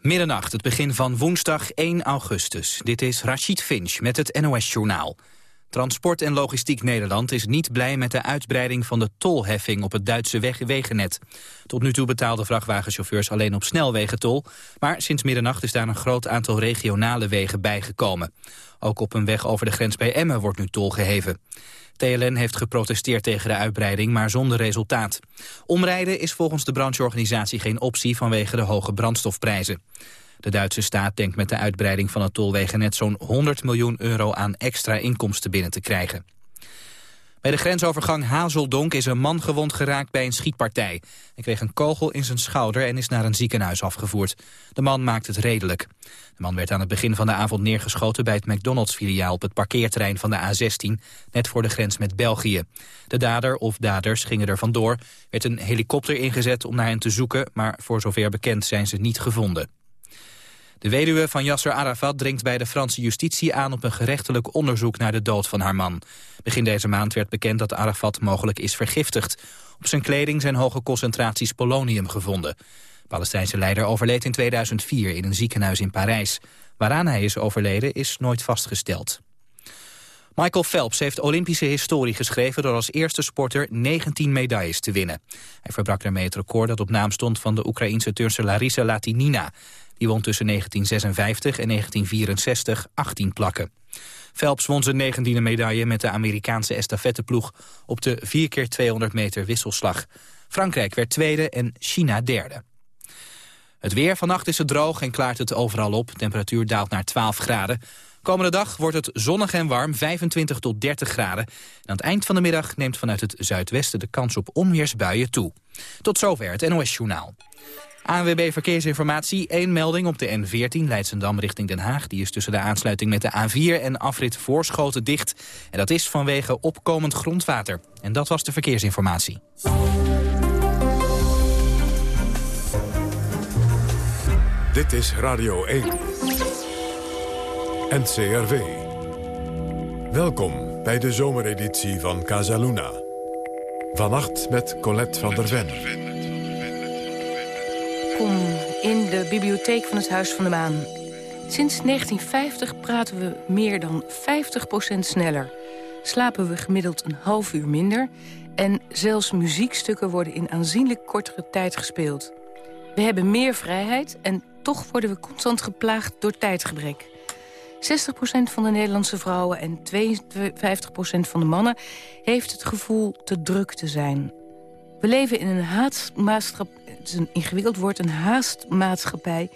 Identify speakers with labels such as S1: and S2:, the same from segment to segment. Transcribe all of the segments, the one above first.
S1: Middernacht, het begin van woensdag 1 augustus. Dit is Rachid Finch met het NOS-journaal. Transport en Logistiek Nederland is niet blij met de uitbreiding van de tolheffing op het Duitse weg wegennet. Tot nu toe betaalden vrachtwagenchauffeurs alleen op snelwegen tol, maar sinds middernacht is daar een groot aantal regionale wegen bijgekomen. Ook op een weg over de grens bij Emmen wordt nu tol geheven. TLN heeft geprotesteerd tegen de uitbreiding, maar zonder resultaat. Omrijden is volgens de brancheorganisatie geen optie vanwege de hoge brandstofprijzen. De Duitse staat denkt met de uitbreiding van het tolwegennet zo'n 100 miljoen euro aan extra inkomsten binnen te krijgen. Bij de grensovergang Hazeldonk is een man gewond geraakt bij een schietpartij. Hij kreeg een kogel in zijn schouder en is naar een ziekenhuis afgevoerd. De man maakt het redelijk. De man werd aan het begin van de avond neergeschoten bij het McDonald's-filiaal op het parkeerterrein van de A16, net voor de grens met België. De dader of daders gingen er vandoor, werd een helikopter ingezet om naar hen te zoeken, maar voor zover bekend zijn ze niet gevonden. De weduwe van Yasser Arafat dringt bij de Franse justitie aan op een gerechtelijk onderzoek naar de dood van haar man. Begin deze maand werd bekend dat Arafat mogelijk is vergiftigd. Op zijn kleding zijn hoge concentraties polonium gevonden. De Palestijnse leider overleed in 2004 in een ziekenhuis in Parijs. Waaraan hij is overleden is nooit vastgesteld. Michael Phelps heeft Olympische historie geschreven... door als eerste sporter 19 medailles te winnen. Hij verbrak daarmee het record dat op naam stond... van de Oekraïense turnster Larissa Latinina. Die won tussen 1956 en 1964 18 plakken. Phelps won zijn negentiende medaille met de Amerikaanse estafetteploeg... op de 4 keer 200 meter wisselslag. Frankrijk werd tweede en China derde. Het weer, vannacht is het droog en klaart het overal op. Temperatuur daalt naar 12 graden. Komende dag wordt het zonnig en warm, 25 tot 30 graden. En aan het eind van de middag neemt vanuit het zuidwesten de kans op onweersbuien toe. Tot zover het NOS Journaal. ANWB Verkeersinformatie, één melding op de N14 Leidsendam richting Den Haag. Die is tussen de aansluiting met de A4 en afrit Voorschoten dicht. En dat is vanwege opkomend grondwater. En dat was de verkeersinformatie.
S2: Dit is Radio 1. NCRV. Welkom bij de zomereditie van Casaluna. Vannacht met Colette van der Ven
S3: in de bibliotheek van het Huis van de Maan. Sinds 1950 praten we meer dan 50% sneller. Slapen we gemiddeld een half uur minder... en zelfs muziekstukken worden in aanzienlijk kortere tijd gespeeld. We hebben meer vrijheid en toch worden we constant geplaagd door tijdgebrek. 60% van de Nederlandse vrouwen en 52% van de mannen... heeft het gevoel te druk te zijn. We leven in een haatmaatschappij het is een ingewikkeld woord, een haastmaatschappij...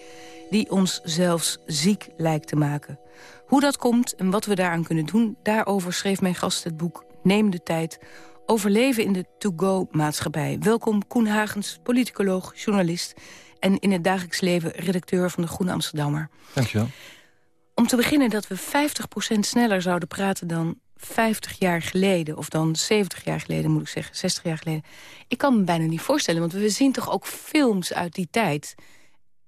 S3: die ons zelfs ziek lijkt te maken. Hoe dat komt en wat we daaraan kunnen doen... daarover schreef mijn gast het boek Neem de Tijd... Overleven in de to-go-maatschappij. Welkom Koen Hagens, politicoloog, journalist... en in het dagelijks leven redacteur van de Groene Amsterdammer.
S4: Dankjewel.
S3: Om te beginnen dat we 50% sneller zouden praten dan 50 jaar geleden, of dan 70 jaar geleden moet ik zeggen, 60 jaar geleden. Ik kan me bijna niet voorstellen, want we zien toch ook films uit die tijd.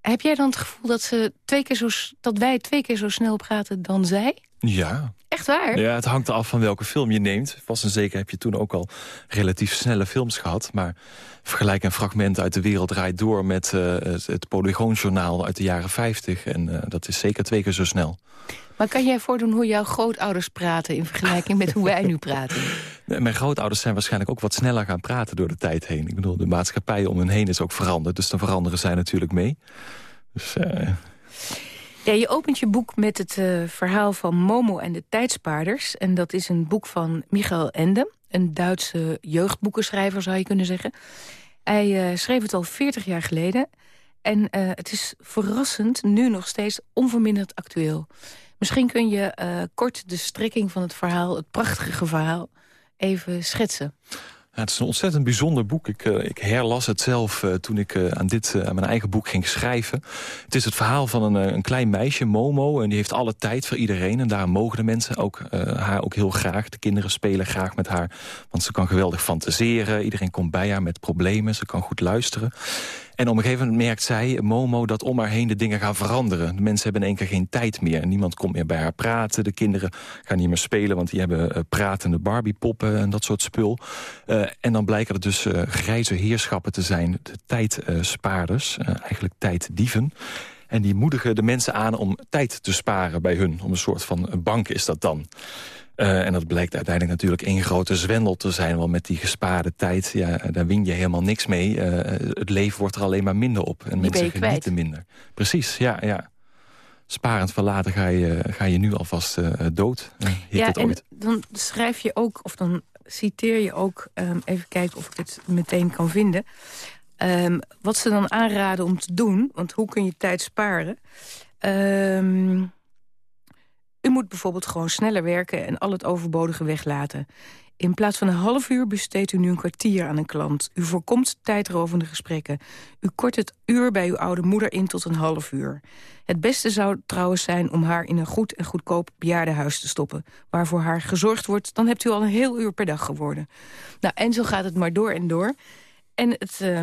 S3: Heb jij dan het gevoel dat, ze twee keer zo, dat wij twee keer zo snel praten dan zij?
S4: Ja.
S3: Echt waar?
S4: Ja, het hangt af van welke film je neemt. Vast en zeker heb je toen ook al relatief snelle films gehad. Maar vergelijk een fragment uit De Wereld Draait Door... met uh, het, het Polygoonjournaal uit de jaren 50. En uh, dat is zeker twee keer zo snel.
S3: Maar kan jij voordoen hoe jouw grootouders praten... in vergelijking met hoe wij nu praten?
S4: Mijn grootouders zijn waarschijnlijk ook wat sneller gaan praten door de tijd heen. Ik bedoel, de maatschappij om hen heen is ook veranderd. Dus dan veranderen zij natuurlijk mee. Dus... Uh...
S3: Ja, je opent je boek met het uh, verhaal van Momo en de tijdspaarders. En dat is een boek van Michael Ende. Een Duitse jeugdboekenschrijver, zou je kunnen zeggen. Hij uh, schreef het al 40 jaar geleden. En uh, het is verrassend, nu nog steeds onverminderd actueel. Misschien kun je kort de strekking van het verhaal, het prachtige verhaal, even schetsen.
S4: Het is een ontzettend bijzonder boek. Ik, uh, ik herlas het zelf uh, toen ik uh, aan, dit, mijn eigen boek ging schrijven. Het is het verhaal van een, een klein meisje, Momo. En die heeft alle tijd voor iedereen. En daar mogen de mensen ook, haar ook heel graag. De kinderen spelen graag met haar. Want ze kan geweldig fantaseren. Iedereen komt bij haar met problemen. Ze kan goed luisteren. En op een gegeven moment merkt zij, Momo, dat om haar heen de dingen gaan veranderen. De mensen hebben in één keer geen tijd meer. Niemand komt meer bij haar praten. De kinderen gaan niet meer spelen, want die hebben uh, pratende Barbiepoppen en dat soort spul. Uh, en dan blijken er dus uh, grijze heerschappen te zijn, de tijdspaarders, eigenlijk tijddieven. En die moedigen de mensen aan om tijd te sparen bij hun. Om een soort van bank is dat dan. Uh, en dat blijkt uiteindelijk natuurlijk één grote zwendel te zijn. Want met die gespaarde tijd, ja, daar win je helemaal niks mee. Uh, het leven wordt er alleen maar minder op. En
S3: die
S4: mensen genieten minder. Precies, ja, ja. Sparend verlaten ga je, ga je nu alvast uh, dood.
S3: ja, en dan schrijf je ook, of dan citeer je ook... Um, even kijken of ik het meteen kan vinden... Um, wat ze dan aanraden om te doen, want hoe kun je tijd sparen... Um, u moet bijvoorbeeld gewoon sneller werken en al het overbodige weglaten. In plaats van een half uur besteedt u nu een kwartier aan een klant. U voorkomt tijdrovende gesprekken. U kort het uur bij uw oude moeder in tot een half uur. Het beste zou trouwens zijn om haar in een goed en goedkoop bejaardenhuis te stoppen. Waarvoor haar gezorgd wordt, dan hebt u al een heel uur per dag geworden. Nou, en zo gaat het maar door en door. En het, uh,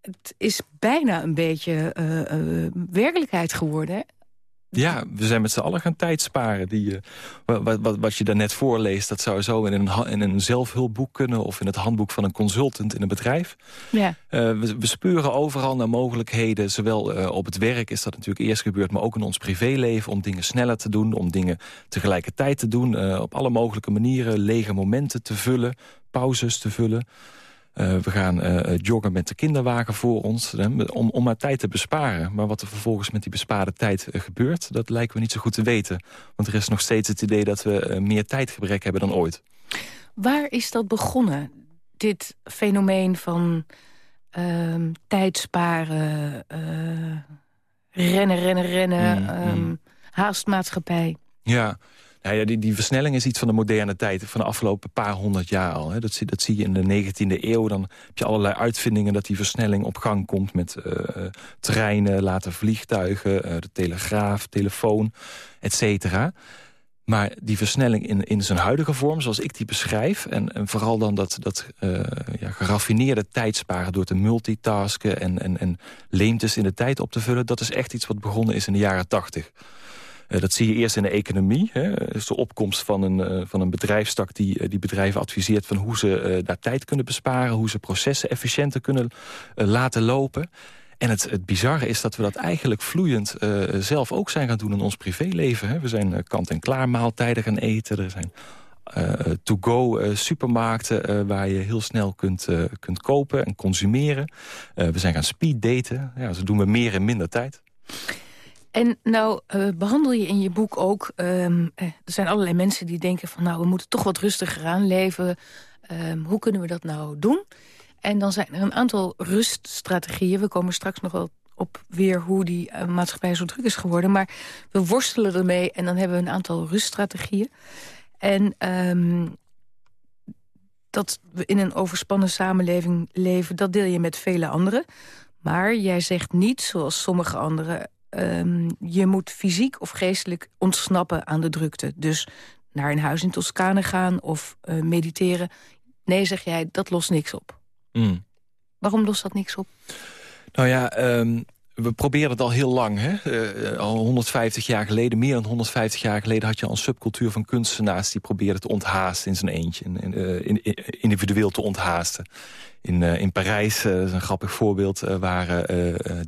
S3: het is bijna een beetje uh, uh, werkelijkheid geworden.
S4: Ja, we zijn met z'n allen gaan tijd sparen. Die, uh, wat, wat, wat je daarnet voorleest, dat zou zo in een, in een zelfhulpboek kunnen... of in het handboek van een consultant in een bedrijf.
S3: Ja. Uh,
S4: we, we spuren overal naar mogelijkheden. Zowel uh, op het werk is dat natuurlijk eerst gebeurd... maar ook in ons privéleven om dingen sneller te doen... om dingen tegelijkertijd te doen. op alle mogelijke manieren lege momenten te vullen, pauzes te vullen... Uh, we gaan uh, joggen met de kinderwagen voor ons, om, om maar tijd te besparen. Maar wat er vervolgens met die bespaarde tijd uh, gebeurt... dat lijken we niet zo goed te weten. Want er is nog steeds het idee dat we meer tijdgebrek hebben dan ooit.
S3: Waar is dat begonnen, dit fenomeen van ehm, tijd sparen... rennen, rennen, rennen, mm, um, mm. haastmaatschappij?
S4: Ja, ja, die, die versnelling is iets van de moderne tijd, van de afgelopen paar honderd jaar al. Hè. Dat, zie, dat zie je in de 19e eeuw. Dan heb je allerlei uitvindingen dat die versnelling op gang komt... met uh, treinen, later vliegtuigen, uh, de telegraaf, telefoon, et cetera. Maar die versnelling in, in zijn huidige vorm, zoals ik die beschrijf... en, en vooral dan dat, dat ja, geraffineerde tijdsparen door te multitasken... En, en, en leemtes in de tijd op te vullen... dat is echt iets wat begonnen is in de jaren tachtig. Uh, dat zie je eerst in de economie. Hè. Dat is de opkomst van een, uh, van een bedrijfstak die, uh, die bedrijven adviseert... van hoe ze daar tijd kunnen besparen... hoe ze processen efficiënter kunnen laten lopen. En het, het bizarre is dat we dat eigenlijk vloeiend zelf ook zijn gaan doen... in ons privéleven. Hè. We zijn kant-en-klaar maaltijden gaan eten. Er zijn to-go supermarkten waar je heel snel kunt, kunt kopen en consumeren. we zijn gaan speeddaten. Ja, zo doen we meer in minder tijd.
S3: En nou uh, behandel je in je boek ook... Um, er zijn allerlei mensen die denken van... nou, we moeten toch wat rustiger aan leven. Um, hoe kunnen we dat nou doen? En dan zijn er een aantal ruststrategieën. We komen straks nog wel op weer hoe die uh, maatschappij zo druk is geworden. Maar we worstelen ermee en dan hebben we een aantal ruststrategieën. En um, dat we in een overspannen samenleving leven... dat deel je met vele anderen. Maar jij zegt niet, zoals sommige anderen... Um, je moet fysiek of geestelijk ontsnappen aan de drukte. Dus naar een huis in Toscane gaan of uh, mediteren. Nee, zeg jij, dat lost niks op.
S4: Mm.
S3: Waarom lost dat niks op?
S4: Nou ja, um, we proberen het al heel lang. Hè? Uh, al 150 jaar geleden, meer dan 150 jaar geleden... had je al een subcultuur van kunstenaars... die probeerden te onthaasten in zijn eentje. In, individueel te onthaasten. In, in Parijs, uh, is een grappig voorbeeld, waren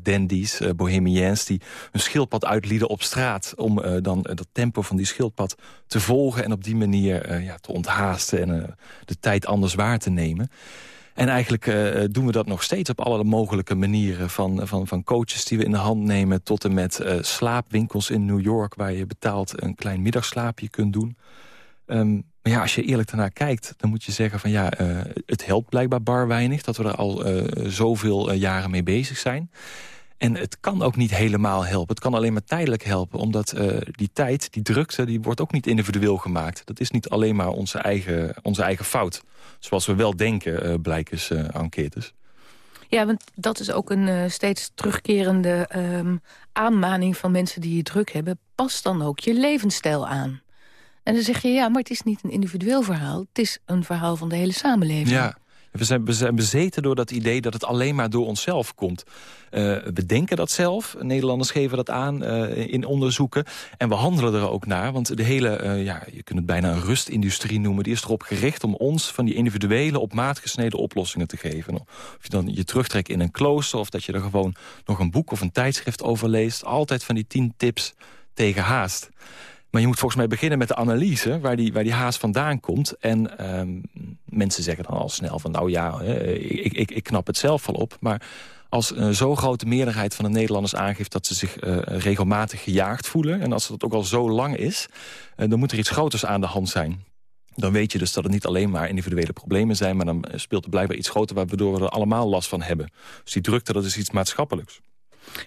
S4: dandies, bohemiens... die hun schildpad uitlieden op straat... om dan dat tempo van die schildpad te volgen... en op die manier ja, te onthaasten en de tijd anders waar te nemen. En eigenlijk uh, doen we dat nog steeds op alle mogelijke manieren. Van, van, van coaches die we in de hand nemen tot en met uh, slaapwinkels in New York... waar je betaald een klein middagslaapje kunt doen. Um, maar ja, als je eerlijk daarnaar kijkt, dan moet je zeggen van ja, uh, het helpt blijkbaar bar weinig... dat we er al zoveel jaren mee bezig zijn. En het kan ook niet helemaal helpen. Het kan alleen maar tijdelijk helpen. Omdat uh, die tijd, die drukte, die wordt ook niet individueel gemaakt. Dat is niet alleen maar onze eigen, onze eigen fout. Zoals we wel denken, uh, blijken eens uh, enquêtes.
S3: Ja, want dat is ook een steeds terugkerende um, aanmaning van mensen die je druk hebben. Pas dan ook je levensstijl aan. En dan zeg je, ja, maar het is niet een individueel verhaal. Het is een verhaal van de hele samenleving.
S4: Ja, We zijn, bezeten door dat idee dat het alleen maar door onszelf komt. Uh, we denken dat zelf, Nederlanders geven dat aan uh, in onderzoeken. En we handelen er ook naar, want de hele, uh, ja, je kunt het bijna een rustindustrie noemen... die is erop gericht om ons van die individuele op maat gesneden oplossingen te geven. Of je dan je terugtrekt in een klooster... of dat je er gewoon nog een boek of een tijdschrift over leest. Altijd van die tien tips tegen haast. Maar je moet volgens mij beginnen met de analyse waar die, waar die haast vandaan komt. En um, mensen zeggen dan al snel van nou ja, ik, ik, ik knap het zelf wel op. Maar als een zo grote meerderheid van de Nederlanders aangeeft... dat ze zich uh, regelmatig gejaagd voelen... en als dat ook al zo lang is... Uh, dan moet er iets groters aan de hand zijn. Dan weet je dus dat het niet alleen maar individuele problemen zijn... maar dan speelt er blijkbaar iets groter... waardoor we er allemaal last van hebben. Dus die drukte, dat is iets maatschappelijks.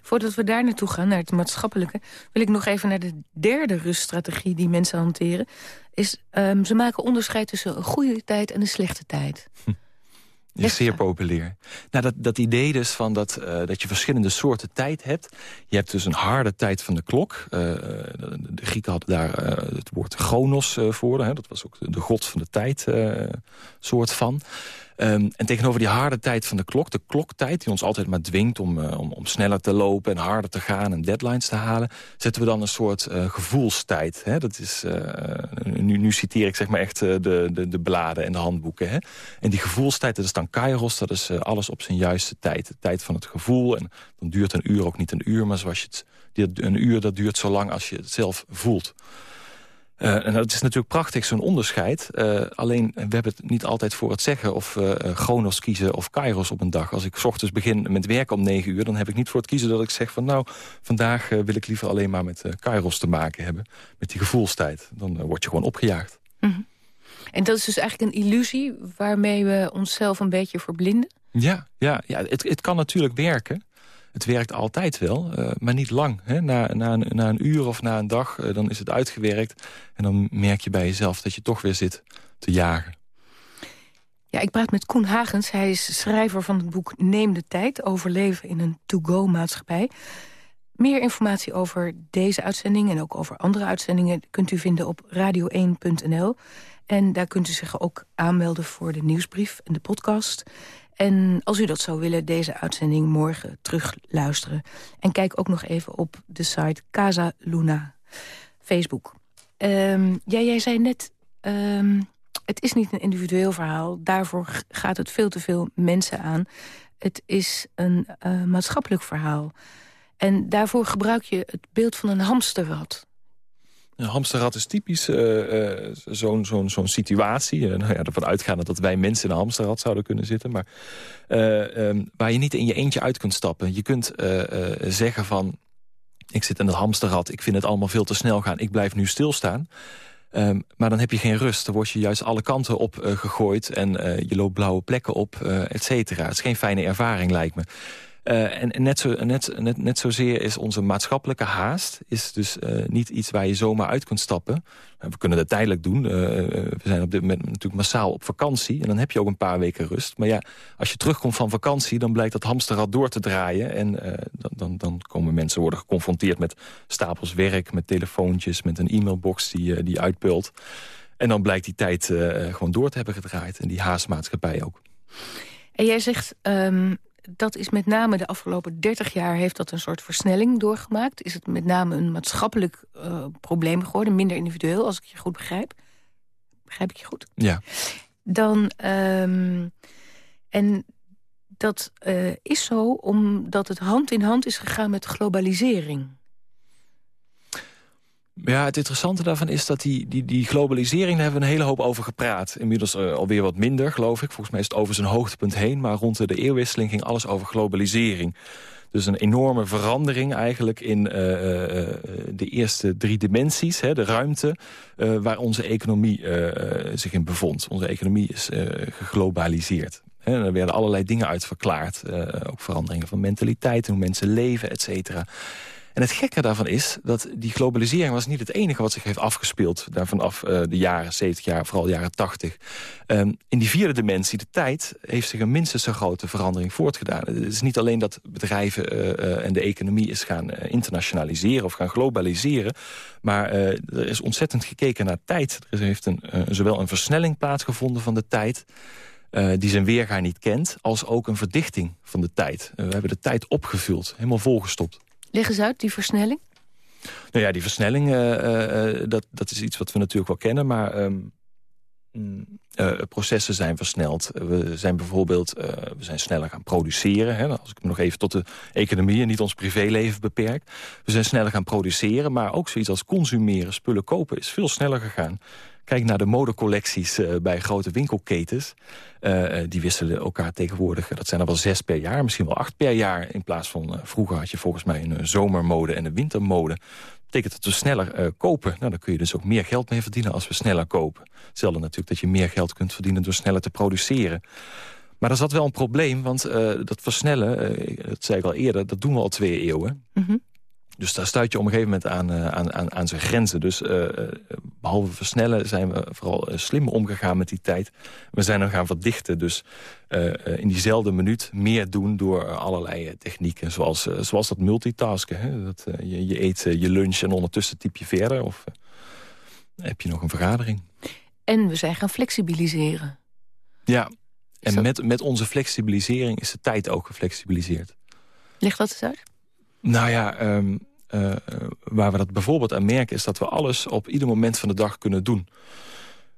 S3: Voordat we daar naartoe gaan, naar het maatschappelijke... wil ik nog even naar de derde ruststrategie die mensen hanteren. Is, um, ze maken onderscheid tussen een goede tijd en een slechte tijd.
S4: Hm. Is zeer populair. Nou, dat, dat idee dus van dat, uh, dat je verschillende soorten tijd hebt. Je hebt dus een harde tijd van de klok. Uh, de, de, Grieken hadden daar uh, het woord chronos voor. Hè? Dat was ook de, de god van de tijd soort van. Um, en tegenover die harde tijd van de klok, de kloktijd... die ons altijd maar dwingt om, uh, om, om, sneller te lopen en harder te gaan... en deadlines te halen, zetten we dan een soort uh, gevoelstijd. Hè? Dat is, uh, nu, nu, citeer ik zeg maar echt de, de, de bladen en de handboeken. Hè? En die gevoelstijd, dat is dan kairos, dat is alles op zijn juiste tijd. De tijd van het gevoel. En dan duurt een uur ook niet een uur, maar zoals je het, een uur dat duurt zo lang als je het zelf voelt. Uh, en dat is natuurlijk prachtig, zo'n onderscheid. Uh, alleen, we hebben het niet altijd voor het zeggen... of we uh, Chronos kiezen of Kairos op een dag. Als ik s ochtends begin met werken om negen uur... dan heb ik niet voor het kiezen dat ik zeg van... nou, vandaag wil ik liever alleen maar met Kairos te maken hebben. Met die gevoelstijd. Dan word je gewoon opgejaagd.
S3: Mm -hmm. En dat is dus eigenlijk een illusie... waarmee we onszelf een beetje verblinden?
S4: Ja, ja, ja het, het kan natuurlijk werken het werkt altijd wel, uh, maar niet lang. Hè? Na, na, een, na een uur of na een dag, uh, dan is het uitgewerkt. En dan merk je bij jezelf dat je toch weer zit te jagen.
S3: Ja, ik praat met Koen Hagens. Hij is schrijver van het boek Neem de Tijd... Overleven in een to-go-maatschappij. Meer informatie over deze uitzending en ook over andere uitzendingen... kunt u vinden op radio1.nl. En daar kunt u zich ook aanmelden voor de nieuwsbrief en de podcast. En als u dat zou willen, deze uitzending morgen terugluisteren. En kijk ook nog even op de site Casa Luna, Facebook. Um, ja, jij zei net, um, het is niet een individueel verhaal. Daarvoor gaat het veel te veel mensen aan. Het is een uh, maatschappelijk verhaal. En daarvoor gebruik je het beeld van een hamsterrad.
S4: Hamsterrad is typisch uh, uh, zo'n situatie. Uh, nou ja, ervan uitgaan dat wij mensen in een hamsterrad zouden kunnen zitten. Maar um, waar je niet in je eentje uit kunt stappen. Je kunt zeggen van, ik zit in het hamsterrad. Ik vind het allemaal veel te snel gaan. Ik blijf nu stilstaan. Um, maar dan heb je geen rust. Dan word je juist alle kanten op gegooid. En je loopt blauwe plekken op, et cetera. Het is geen fijne ervaring, lijkt me. Uh, en net, zo, net, net, net zozeer is onze maatschappelijke haast... is dus uh, niet iets waar je zomaar uit kunt stappen. We kunnen dat tijdelijk doen. Uh, we zijn op dit moment natuurlijk massaal op vakantie. En dan heb je ook een paar weken rust. Maar ja, als je terugkomt van vakantie... dan blijkt dat hamsterrad door te draaien. En dan, dan, dan komen mensen worden geconfronteerd met stapels werk... met telefoontjes, met een e-mailbox die, die uitpult. En dan blijkt die tijd gewoon door te hebben gedraaid. En die haastmaatschappij ook.
S3: En jij zegt... Um dat is met name de afgelopen 30 jaar heeft dat een soort versnelling doorgemaakt. Is het met name een maatschappelijk uh, probleem geworden, minder individueel, als ik je goed begrijp. Begrijp ik je goed?
S4: Ja.
S3: Dan, um, en dat uh, is zo omdat het hand in hand is gegaan met globalisering.
S4: Ja, het interessante daarvan is dat die, die, die globalisering... daar hebben we een hele hoop over gepraat. Inmiddels uh, alweer wat minder, geloof ik. Volgens mij is het over zijn hoogtepunt heen. Maar rond de eeuwwisseling ging alles over globalisering. Dus een enorme verandering eigenlijk in uh, uh, de eerste drie dimensies. Hè, de ruimte waar onze economie zich in bevond. Onze economie is geglobaliseerd. Hè, er werden allerlei dingen uitverklaard. ook veranderingen van mentaliteit, hoe mensen leven, et cetera. En het gekke daarvan is dat die globalisering was niet het enige wat zich heeft afgespeeld. Daar vanaf uh, de jaren 70 jaar, vooral de jaren 80. Um, in die vierde dimensie, de tijd, heeft zich een minstens zo grote verandering voortgedaan. Het is niet alleen dat bedrijven uh, uh, en de economie is gaan internationaliseren of gaan globaliseren. Maar er is ontzettend gekeken naar tijd. Er heeft een, zowel een versnelling plaatsgevonden van de tijd... die zijn weerga niet kent... als ook een verdichting van de tijd. we hebben de tijd opgevuld, helemaal volgestopt.
S3: Leg eens uit, die versnelling.
S4: Nou ja, die versnelling, dat, dat is iets wat we natuurlijk wel kennen... maar ehm, Mm, eh, processen zijn versneld. We zijn bijvoorbeeld we zijn sneller gaan produceren. Hè, als ik me nog even tot de economie en niet ons privéleven beperk. We zijn sneller gaan produceren, maar ook zoiets als consumeren, spullen kopen... is veel sneller gegaan. Kijk naar de modecollecties uh, bij grote winkelketens. die wisselen elkaar tegenwoordig, dat zijn er wel zes per jaar, misschien wel acht per jaar. In plaats van vroeger had je volgens mij een zomermode en een wintermode betekent dat we sneller kopen. Nou, dan kun je dus ook meer geld mee verdienen als we sneller kopen. Hetzelfde natuurlijk dat je meer geld kunt verdienen door sneller te produceren. Maar er zat wel een probleem, want dat versnellen, dat zei ik al eerder... dat doen we al twee eeuwen. Mm dus daar stuit je op een gegeven moment aan, uh, aan, aan, aan zijn grenzen. Dus uh, behalve versnellen zijn we vooral slim omgegaan met die tijd. We zijn er gaan verdichten. Dus in diezelfde minuut meer doen door allerlei technieken. Zoals, zoals dat multitasken. Hè? Dat, je, je, eet je lunch en ondertussen typ je verder. Of heb je nog een vergadering.
S3: En we zijn gaan flexibiliseren.
S4: Ja, en met, met onze flexibilisering is de tijd ook geflexibiliseerd.
S3: Leg dat eens uit.
S4: Nou ja, um, uh, waar we dat bijvoorbeeld aan merken... is dat we alles op ieder moment van de dag kunnen doen.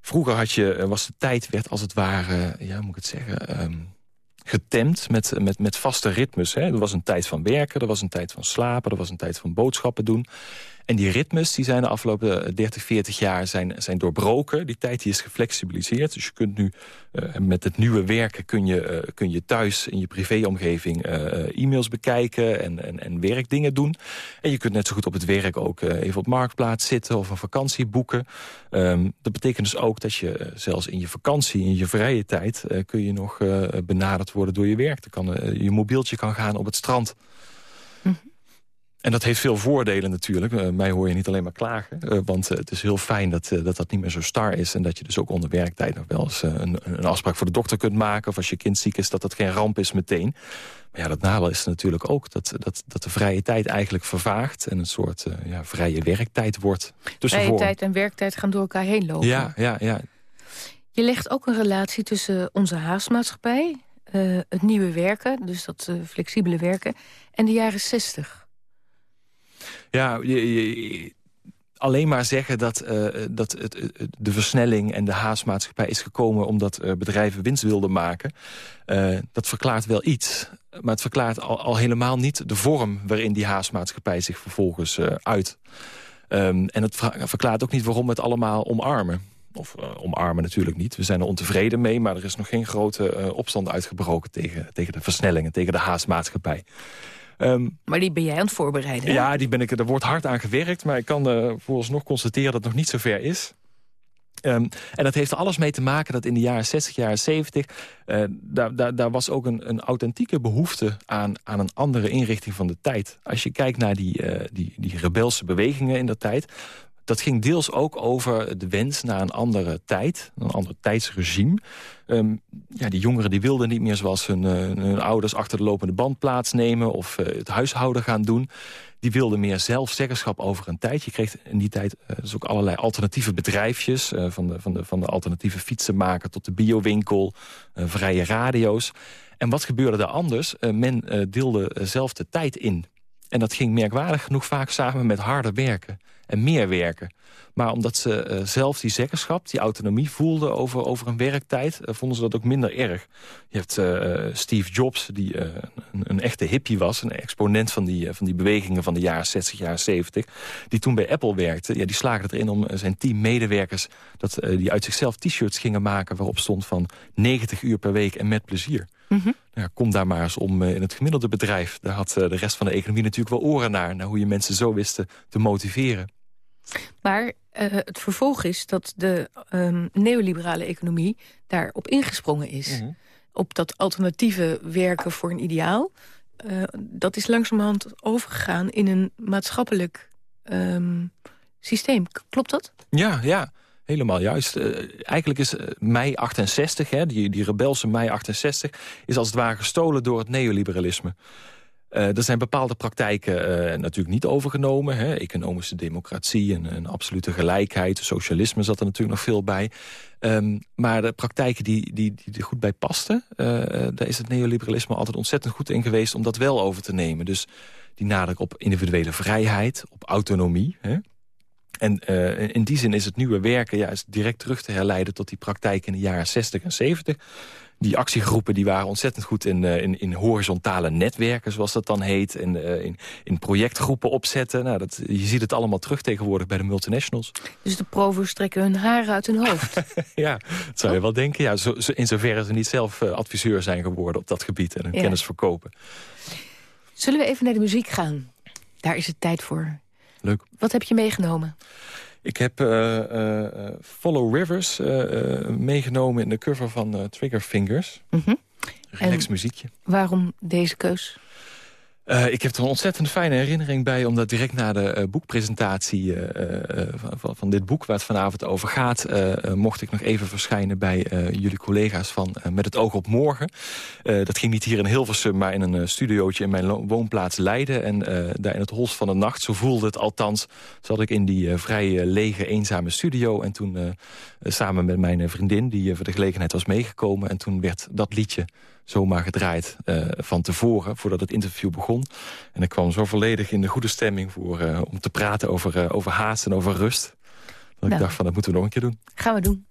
S4: Vroeger had je, eh, was de tijd werd als het ware, ja, moet ik het zeggen... Um, getemd met, met, met vaste ritmes. Hè. Er was een tijd van werken, er was een tijd van slapen... er was een tijd van boodschappen doen. En die ritmes die zijn de afgelopen 30, 40 jaar zijn, zijn doorbroken. Die tijd die is geflexibiliseerd. Dus je kunt nu uh, met het nieuwe werken kun je, uh, kun je thuis in je privéomgeving e-mails bekijken en, en, en werkdingen doen. En je kunt net zo goed op het werk ook even op marktplaats zitten of een vakantie boeken. Um, dat betekent dus ook dat je zelfs in je vakantie, in je vrije tijd, kun je nog benaderd worden door je werk. Je mobieltje kan gaan op het strand. En dat heeft veel voordelen natuurlijk. Uh, mij hoor je niet alleen maar klagen. Uh, want uh, het is heel fijn dat, dat dat niet meer zo star is. En dat je dus ook onder werktijd nog wel eens een, een, afspraak voor de dokter kunt maken. Of als je kind ziek is, dat dat geen ramp is meteen. Maar ja, dat nadeel is natuurlijk ook dat, dat, dat de vrije tijd eigenlijk vervaagt. En een soort ja, vrije werktijd wordt.
S3: Vrije tijd en werktijd gaan door elkaar heen lopen.
S4: Ja, ja, ja.
S3: Je legt ook een relatie tussen onze haastmaatschappij... het nieuwe werken, dus dat flexibele werken... en de jaren zestig.
S4: Ja, alleen maar zeggen dat, uh, dat het, de versnelling en de haastmaatschappij is gekomen... omdat uh, bedrijven winst wilden maken, uh, dat verklaart wel iets. Maar het verklaart al, al, helemaal niet de vorm waarin die haastmaatschappij zich vervolgens uit. Um, en het verklaart ook niet waarom we het allemaal omarmen. Of omarmen natuurlijk niet. We zijn er ontevreden mee, maar er is nog geen grote opstand uitgebroken... tegen, tegen de versnellingen, tegen de haastmaatschappij.
S3: Um, maar die ben jij aan het voorbereiden?
S4: Ja, die ben ik, er wordt hard aan gewerkt. Maar ik kan uh, vooralsnog constateren dat het nog niet zo ver is. Um, en dat heeft er alles mee te maken dat in de jaren 60, jaren 70... Uh, daar, daar, daar was ook een, een authentieke behoefte aan, aan een andere inrichting van de tijd. Als je kijkt naar die, uh, die, die rebelse bewegingen in dat tijd dat ging deels ook over de wens naar een andere tijd, een ander tijdsregime. Um, ja, die jongeren die wilden niet meer zoals hun, uh, hun ouders achter de lopende band plaatsnemen of uh, het huishouden gaan doen. Die wilden meer zelfzeggenschap over een tijd. Je kreeg in die tijd uh, dus ook allerlei alternatieve bedrijfjes. van, de, van, de, van de alternatieve fietsenmaker tot de biowinkel, vrije radio's. En wat gebeurde er anders? men deelde zelf de tijd in. En dat ging merkwaardig genoeg vaak samen met harder werken en meer werken. Maar omdat ze uh, zelf die zeggenschap, die autonomie voelden over, over een werktijd... Uh, vonden ze dat ook minder erg. Je hebt uh, Steve Jobs, die een, een, echte hippie was... een exponent van die, van die bewegingen van de jaren 60, jaren 70... die toen bij Apple werkte. Ja, die slaagde erin om zijn team medewerkers... Dat, die uit zichzelf t-shirts gingen maken waarop stond van 90 uur per week en met plezier. Mm ja, kom daar maar eens om in het gemiddelde bedrijf. Daar had de rest van de economie natuurlijk wel oren naar... naar hoe je mensen zo wisten te motiveren.
S3: Maar uh, het vervolg is dat de um, neoliberale economie daarop ingesprongen is. Mm -hmm. Op dat alternatieve werken voor een ideaal. Uh, dat is langzamerhand overgegaan in een maatschappelijk um, systeem. Klopt dat?
S4: Ja, ja. Helemaal juist. Uh, eigenlijk is mei 68, hè, die, die rebelse mei 68... is als het ware gestolen door het neoliberalisme. Uh, er zijn bepaalde praktijken uh, natuurlijk niet overgenomen. Hè? Economische democratie en, absolute gelijkheid. Socialisme zat er natuurlijk nog veel bij. Um, maar de praktijken die, die, die er goed bij pasten... Uh, daar is het neoliberalisme altijd ontzettend goed in geweest... om dat wel over te nemen. Dus die nadruk op individuele vrijheid, op autonomie... Hè? En in die zin is het nieuwe werken ja, is direct terug te herleiden... tot die praktijk in de jaren 60 en 70 die actiegroepen die waren ontzettend goed in, uh, in, in, horizontale netwerken, zoals dat dan heet. En uh, in, in, projectgroepen opzetten. Nou, dat, je ziet het allemaal terug tegenwoordig bij de multinationals.
S5: Dus de provo's trekken hun haren uit hun hoofd?
S4: ja, dat zou je wel denken. Ja, zo, in zoverre ze niet zelf uh, adviseur zijn geworden op dat gebied en hun ja. kennis verkopen.
S5: Zullen we even naar de muziek gaan? Daar is het tijd voor.
S4: Leuk.
S5: Wat heb je meegenomen?
S4: Ik heb uh, uh, Follow Rivers meegenomen in de cover van Trigger Fingers.
S5: Mm -hmm.
S4: Relax muziekje.
S5: Waarom deze keus?
S4: Uh, ik heb er een ontzettend fijne herinnering bij... omdat direct na de uh, boekpresentatie uh, van, van, dit boek... waar het vanavond over gaat... mocht ik nog even verschijnen bij jullie collega's van Met het oog op morgen. dat ging niet hier in Hilversum, maar in een studiootje... in mijn woonplaats Leiden. En daar in het hols van de nacht, zo voelde het althans... zat ik in die vrij lege, eenzame studio. En toen samen met mijn vriendin, die voor de gelegenheid was meegekomen... en toen werd dat liedje zomaar gedraaid uh, van tevoren, voordat het interview begon. En ik kwam zo volledig in de goede stemming voor, uh, om te praten over, uh, over haast en over rust. Dat nou. ik dacht van, dat moeten we nog een keer doen.
S5: Gaan we doen.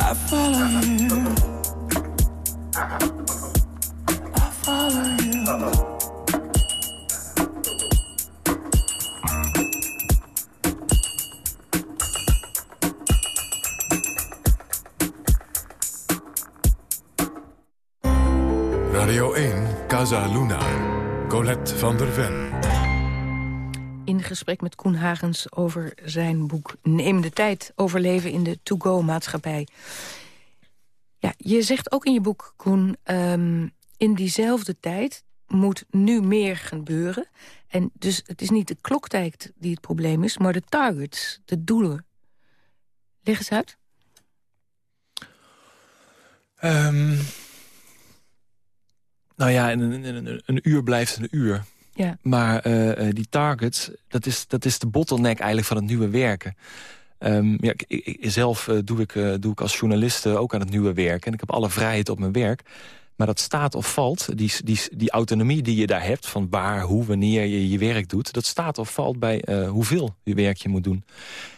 S5: I follow you. I follow you.
S2: Radio 1, Casa Luna. Colet van der Ven.
S3: Gesprek met Koen Hagens over zijn boek Neem de tijd. Overleven in de to-go-maatschappij. Ja, je zegt ook in je boek, Koen... Um, in diezelfde tijd moet nu meer gebeuren. En dus het is niet de kloktijd die het probleem is... maar de targets, de doelen. Leg eens uit.
S4: Um, nou ja, een, een, uur blijft een uur. Ja. Maar uh, die targets, dat is, dat is de bottleneck eigenlijk van het nieuwe werken. Um, ja, ik, zelf uh, doe, ik, doe ik als journalist ook aan het nieuwe werk. En ik heb alle vrijheid op mijn werk. Maar dat staat of valt, die, die, die autonomie die je daar hebt... van waar, hoe, wanneer je je werk doet... dat staat of valt bij hoeveel je werk je moet doen.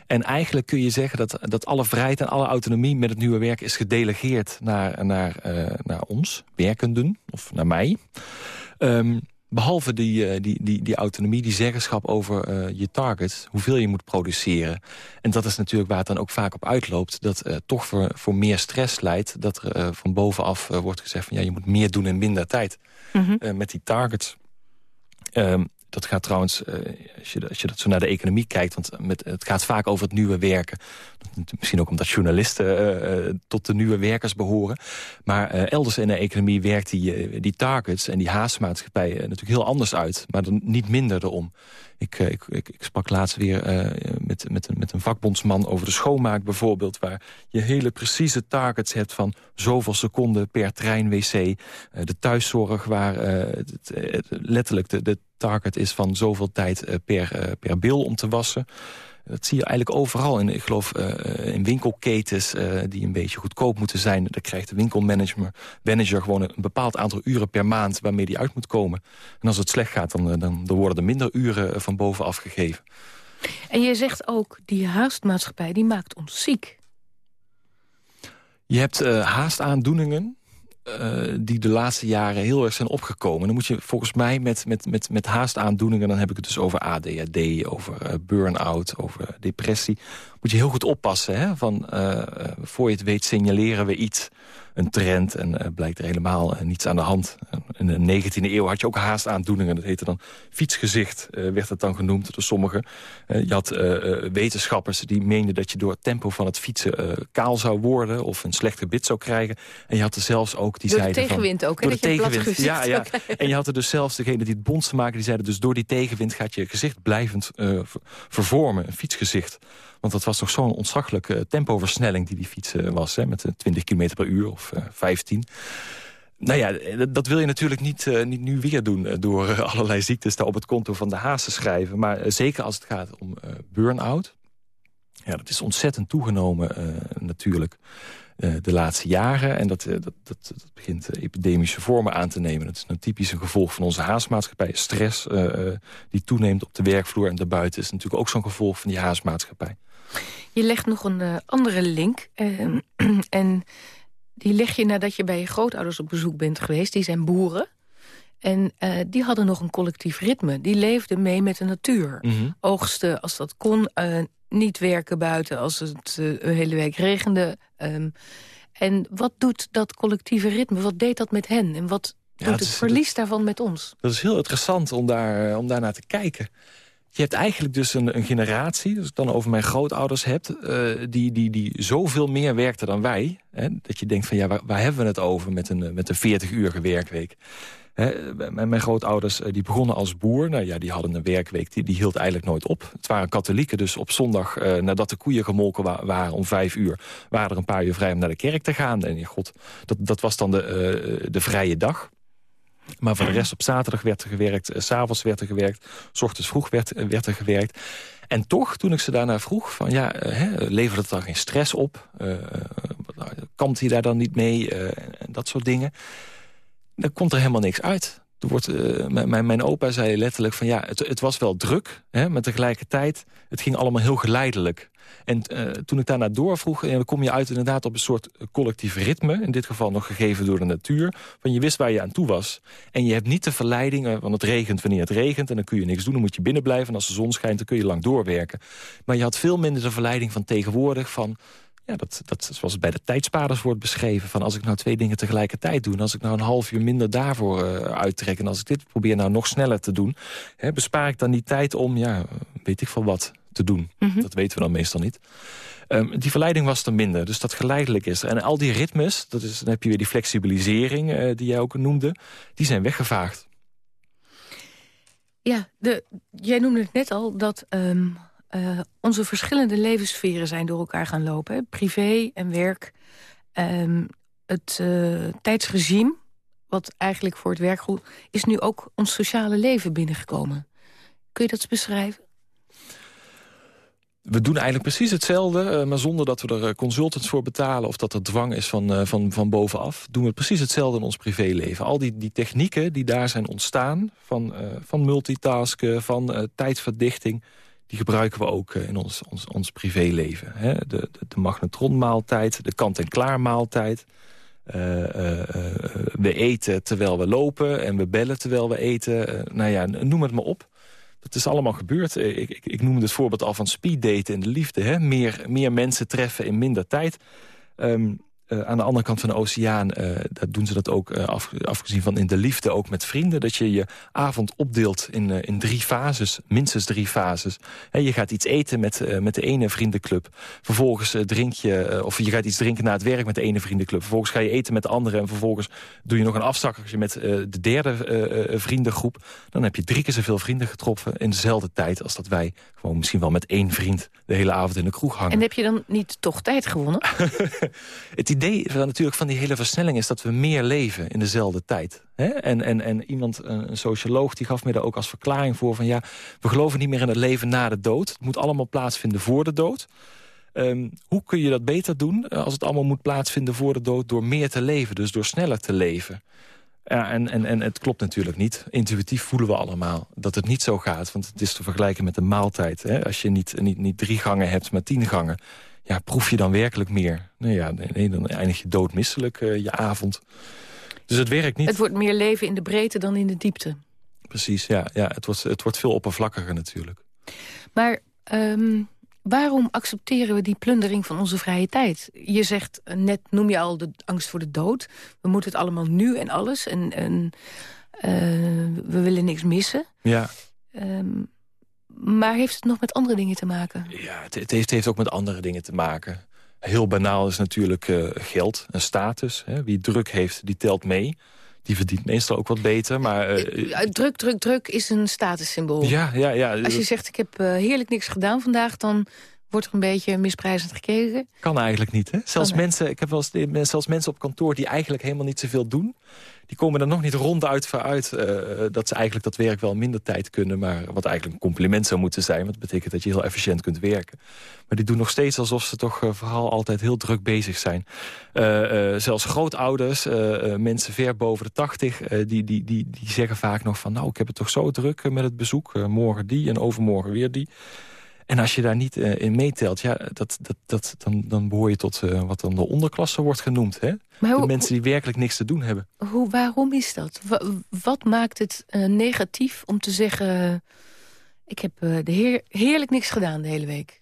S4: En eigenlijk kun je zeggen dat, dat alle vrijheid en alle autonomie... met het nieuwe werk is gedelegeerd naar, naar, naar ons, werkenden, of naar mij... Um, Behalve die, eh, die, die, die autonomie, die zeggenschap over uh, je target, hoeveel je moet produceren. En dat is natuurlijk waar het dan ook vaak op uitloopt... dat uh, toch voor, voor meer stress leidt. Dat er van bovenaf wordt gezegd van ja, je moet meer doen in minder tijd. Mm -hmm. met die targets. Um, dat gaat trouwens, uh, als, je, als je dat zo naar de economie kijkt... want met, het gaat vaak over het nieuwe werken. Misschien ook omdat journalisten uh, tot de nieuwe werkers behoren. Maar elders in de economie werkt die, die targets en die haastmaatschappij... natuurlijk heel anders uit, maar dan niet minder erom. Ik, ik, ik, ik sprak laatst weer met, met, een, met een vakbondsman over de schoonmaak bijvoorbeeld... waar je hele precieze targets hebt van zoveel seconden per trein-wc. de thuiszorg waar letterlijk de, de target is van zoveel tijd eh, per, eh, per bil om te wassen. Dat zie je eigenlijk overal. En ik geloof uh, in winkelketens uh, die een beetje goedkoop moeten zijn... daar krijgt de winkelmanager manager gewoon een bepaald aantal uren per maand... waarmee die uit moet komen. En als het slecht gaat, dan, dan, dan worden er minder uren van bovenaf gegeven.
S3: En je zegt ook, die haastmaatschappij die maakt ons ziek.
S4: Je hebt uh, haastaandoeningen uh, die de laatste jaren heel erg zijn opgekomen. Dan moet je volgens mij met, met, met, met haastaandoeningen... dan heb ik het dus over ADHD, over uh, burn-out, over depressie... moet je heel goed oppassen. Hè? Van, uh, voor je het weet signaleren we iets een trend en uh, blijkt er helemaal uh, niets aan de hand. In de 19e eeuw had je ook haastaandoeningen. Dat heette dan fietsgezicht, werd het dan genoemd door sommigen. je had wetenschappers die meenden dat je door het tempo van het fietsen kaal zou worden... of een slecht gebit zou krijgen. En je had er zelfs ook die zeiden...
S3: Door de tegenwind ook,
S4: Door de tegenwind, ja, ja. En je had er dus zelfs degene die het bondste maken... die zeiden dus door die tegenwind gaat je gezicht blijvend vervormen. Een fietsgezicht. Want dat was toch zo'n ontzaglijke tempoversnelling die die fiets was. Hè, met 20 km per uur of 15. Nou ja, dat wil je natuurlijk niet, niet nu weer doen... Door allerlei ziektes daar op het konto van de haast te schrijven. Maar zeker als het gaat om burn-out... Ja, dat is ontzettend toegenomen natuurlijk de laatste jaren. En dat, dat, dat, begint epidemische vormen aan te nemen. Dat is een typisch gevolg van onze haastmaatschappij. Stress die toeneemt op de werkvloer en daarbuiten... is natuurlijk ook zo'n gevolg van die haastmaatschappij.
S3: Je legt nog een andere link. Ehm, en die leg je nadat je bij je grootouders op bezoek bent geweest. Die zijn boeren. En uh, die hadden nog een collectief ritme. Die leefden mee met de natuur. Mm Oogsten als dat kon. Uh, niet werken buiten als het een hele week regende. Um, en wat doet dat collectieve ritme? Wat deed dat met hen? En wat ja, doet het is, verlies dat, daarvan met ons?
S4: Dat is heel interessant om daar, om daar naar te kijken. Je hebt eigenlijk dus een, een generatie, als ik dan over mijn grootouders heb... Uh, die, die, die zoveel meer werkte dan wij. Hè, dat je denkt van ja, waar, waar hebben we het over met een, met een 40-urige werkweek? Hè, mijn, mijn grootouders die begonnen als boer. Nou ja, die hadden een werkweek, die, die hield eigenlijk nooit op. Het waren katholieken, dus op zondag, uh, nadat de koeien gemolken wa waren om vijf uur... waren er een paar uur vrij om naar de kerk te gaan. En god, dat, dat was dan de, de vrije dag. Maar voor de rest op zaterdag werd er gewerkt, s s'avonds werd er gewerkt, s ochtends vroeg werd, werd er gewerkt. En toch, toen ik ze daarna vroeg, van ja, hè, levert het dan geen stress op? Uh, kampt hij daar dan niet mee? En dat soort dingen. Dan komt er helemaal niks uit. Wordt, mijn, mijn opa zei letterlijk van ja, het, het was wel druk, hè, maar tegelijkertijd, het ging allemaal heel geleidelijk. En uh, toen ik daarna doorvroeg, dan kom je uit inderdaad op een soort collectief ritme. In dit geval nog gegeven door de natuur. Van je wist waar je aan toe was. En je hebt niet de verleiding, uh, want het regent wanneer het regent. En dan kun je niks doen, dan moet je binnen blijven. En als de zon schijnt, dan kun je lang doorwerken. Maar je had veel minder de verleiding van tegenwoordig van ja, dat, dat zoals het bij de tijdspaders wordt beschreven... van als ik nou twee dingen tegelijkertijd doe... en als ik nou een half uur minder daarvoor uittrek... en als ik dit probeer nou nog sneller te doen... Hè, bespaar ik dan die tijd om, ja, weet ik veel wat, te doen. Mhm. Dat weten we dan meestal niet. Um, die verleiding was er minder, dus dat geleidelijk is. En al die ritmes, dat is, dan heb je weer die flexibilisering... Uh, die jij ook noemde, die zijn weggevaagd.
S3: Ja, de, jij noemde het net al dat... Um uh, onze verschillende levenssferen zijn door elkaar gaan lopen. Hè? Privé en werk. Um, het uh, tijdsregime, wat eigenlijk voor het werk goed... is nu ook ons sociale leven binnengekomen. Kun je dat eens beschrijven?
S4: We doen eigenlijk precies hetzelfde, uh, maar zonder dat we er consultants voor betalen... of dat er dwang is van, van, van bovenaf. Doen we precies hetzelfde in ons privéleven. Al die, die technieken die daar zijn ontstaan, van, van multitasken, van tijdverdichting die gebruiken we ook eh, in ons, ons, ons privéleven. Hè? De, de, magnetronmaaltijd, de kant-en-klaar maaltijd. Uh, uh, we eten terwijl we lopen en we bellen terwijl we eten. nou ja, noem het maar op. Dat is allemaal gebeurd. Ik, ik, ik noemde het voorbeeld al van speeddaten in de liefde. Hè? Meer, meer mensen treffen in minder tijd. Um, uh, aan de andere kant van de oceaan uh, doen ze dat ook, uh, af, afgezien van in de liefde, ook met vrienden. Dat je je avond opdeelt in, in drie fases, minstens drie fases. He, je gaat iets eten met, met de ene vriendenclub. Vervolgens drink je, of je gaat iets drinken na het werk met de ene vriendenclub. Vervolgens ga je eten met de andere. En vervolgens doe je nog een afzakkertje met de derde vriendengroep. Dan heb je drie keer zoveel vrienden getroffen in dezelfde tijd... als dat wij gewoon misschien wel met één vriend de hele avond in de kroeg hangen.
S3: En heb je dan niet toch tijd gewonnen?
S4: het idee van, natuurlijk van die hele versnelling is dat we meer leven in dezelfde tijd. En, en, en iemand, een socioloog, die gaf me daar ook als verklaring voor van ja, we geloven niet meer in het leven na de dood. Het moet allemaal plaatsvinden voor de dood. Ehm, hoe kun je dat beter doen eh, als het allemaal moet plaatsvinden voor de dood... door meer te leven, dus door sneller te leven? Ja, en, en, en het klopt natuurlijk niet. Intuïtief voelen we allemaal dat het niet zo gaat. Want het is te vergelijken met een maaltijd. Hè? Als je niet, niet, niet drie gangen hebt, maar tien gangen ja, proef je dan werkelijk meer? Nee, ja, nee, dan eindig je doodmisselijk uh, je avond. Dus het werkt niet.
S3: Het wordt meer leven in de breedte dan in de diepte.
S4: Precies, ja. ja het, wordt, het wordt veel oppervlakkiger natuurlijk.
S3: Maar um, waarom accepteren we die plundering van onze vrije tijd? Je zegt, eh, net noem je al de angst voor de dood. We moeten het allemaal nu en alles. En, en uh, we willen niks missen.
S4: Ja.
S3: Um, maar heeft het nog met andere dingen te maken?
S4: Ja, het, het heeft, heeft ook met andere dingen te maken. Heel banaal is natuurlijk uh, geld, een status. Hè. Wie druk heeft, die telt mee. Die verdient meestal ook wat beter. Maar, uh,
S3: druk, druk, druk is een statussymbool.
S4: Ja, ja, ja.
S3: Als je zegt, ik heb heerlijk niks gedaan vandaag... dan wordt er een beetje misprijzend gekeken.
S4: Kan eigenlijk niet, hè? Zelfs, mensen, ik heb wel eens, zelfs mensen op kantoor die eigenlijk helemaal niet zoveel doen... die komen er nog niet ronduit voor uit uh, dat ze eigenlijk dat werk wel minder tijd kunnen... maar wat eigenlijk een compliment zou moeten zijn... want dat betekent dat je heel efficiënt kunt werken. Maar die doen nog steeds alsof ze toch uh, vooral altijd heel druk bezig zijn. Uh, zelfs grootouders, mensen ver boven de tachtig... die, die, die, die zeggen vaak nog van... nou, ik heb het toch zo druk met het bezoek. morgen die en overmorgen weer die... En als je daar niet uh, in meetelt, ja, dat, dat, dat, dan, dan behoor je tot uh, wat dan de onderklasse wordt genoemd. Hè? de mensen die werkelijk niks te doen hebben.
S3: Hoe, waarom is dat? wat maakt het uh, negatief om te zeggen... ik heb de heer, heerlijk niks gedaan de hele week?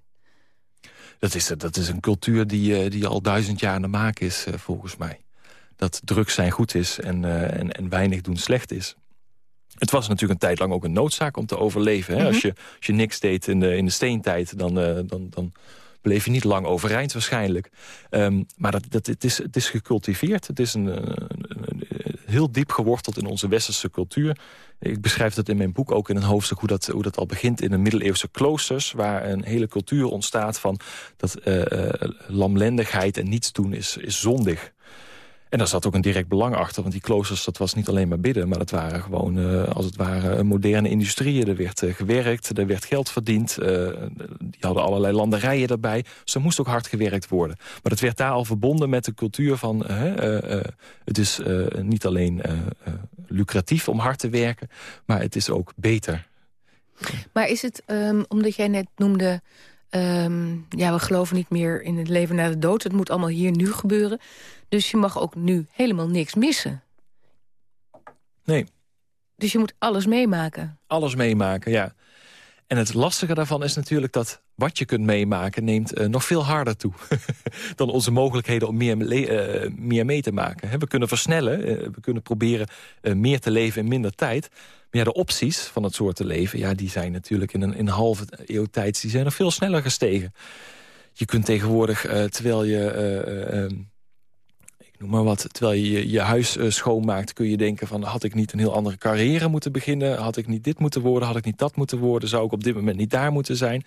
S4: Dat is, dat is een cultuur die, die al duizend jaar aan de maak is, volgens mij. Dat druk zijn goed is en, en, en weinig doen slecht is. Het was natuurlijk een tijd lang ook een noodzaak om te overleven. Hè? als, mhm. je, als je niks deed in de, in de steentijd, dan, uh, dan, dan bleef je niet lang overeind waarschijnlijk. Um, maar dat, dat, het, is, het is gecultiveerd. Het is een, een, heel diep geworteld in onze westerse cultuur. Ik beschrijf dat in mijn boek ook in een hoofdstuk... hoe dat, hoe dat al begint in de middeleeuwse kloosters... waar een hele cultuur ontstaat van dat uh, uh, lamlendigheid en niets doen is, is zondig. En daar zat ook een direct belang achter, want die kloosters, dat was niet alleen maar bidden... maar dat waren gewoon, uh, als het ware, moderne industrieën. Er werd uh, gewerkt, er werd geld verdiend, uh, die hadden allerlei landerijen erbij. Er moest ook hard gewerkt worden. Maar dat werd daar al verbonden met de cultuur van... het is niet alleen lucratief om hard te werken, maar het is ook beter.
S3: Maar is het, um, omdat jij net noemde... Um, ja, we geloven niet meer in het leven na de dood. Het moet allemaal hier nu gebeuren. Dus je mag ook nu helemaal niks missen.
S4: Nee.
S3: Dus je moet alles meemaken.
S4: Alles meemaken, ja. En het lastige daarvan is natuurlijk dat wat je kunt meemaken... neemt nog veel harder toe dan onze mogelijkheden om meer, meer mee te maken. we kunnen versnellen, we kunnen proberen meer te leven in minder tijd... Maar ja, de opties van het soort leven... Ja, die zijn natuurlijk in een, in een halve eeuw tijd die zijn nog veel sneller gestegen. Je kunt tegenwoordig, terwijl je ehm, noem maar wat, terwijl je je huis uh, schoonmaakt... kun je denken van, had ik niet een heel andere carrière moeten beginnen? Had ik niet dit moeten worden? Had ik niet dat moeten worden? Zou ik op dit moment niet daar moeten zijn?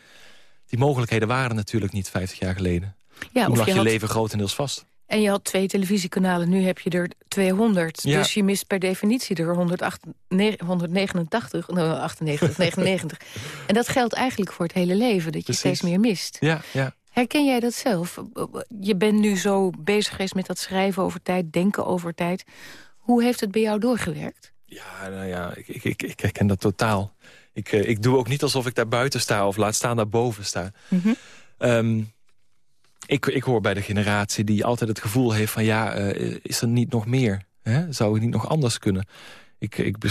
S4: Die mogelijkheden waren natuurlijk niet 50 jaar geleden. Ja, Toen lag je, je leven grotendeels vast.
S3: En je had twee televisiekanalen, nu heb je er 200. Ja. Dus je mist per definitie er 189, 98, 99. en dat geldt eigenlijk voor het hele leven, dat je steeds meer mist.
S4: Ja, ja.
S3: Herken jij dat zelf? Je bent nu zo bezig geweest met dat schrijven over tijd, denken over tijd. Hoe heeft het bij jou doorgewerkt?
S4: Ja, nou ja, ik, ik, ik, ik herken dat totaal. Ik, eh, ik doe ook niet alsof ik daar buiten sta of laat staan daar boven sta. Mm ik, ik hoor bij de generatie die altijd het gevoel heeft van... ja, uh, is er niet nog meer? Hè? Zou het niet nog anders kunnen? Ik, ik, uh,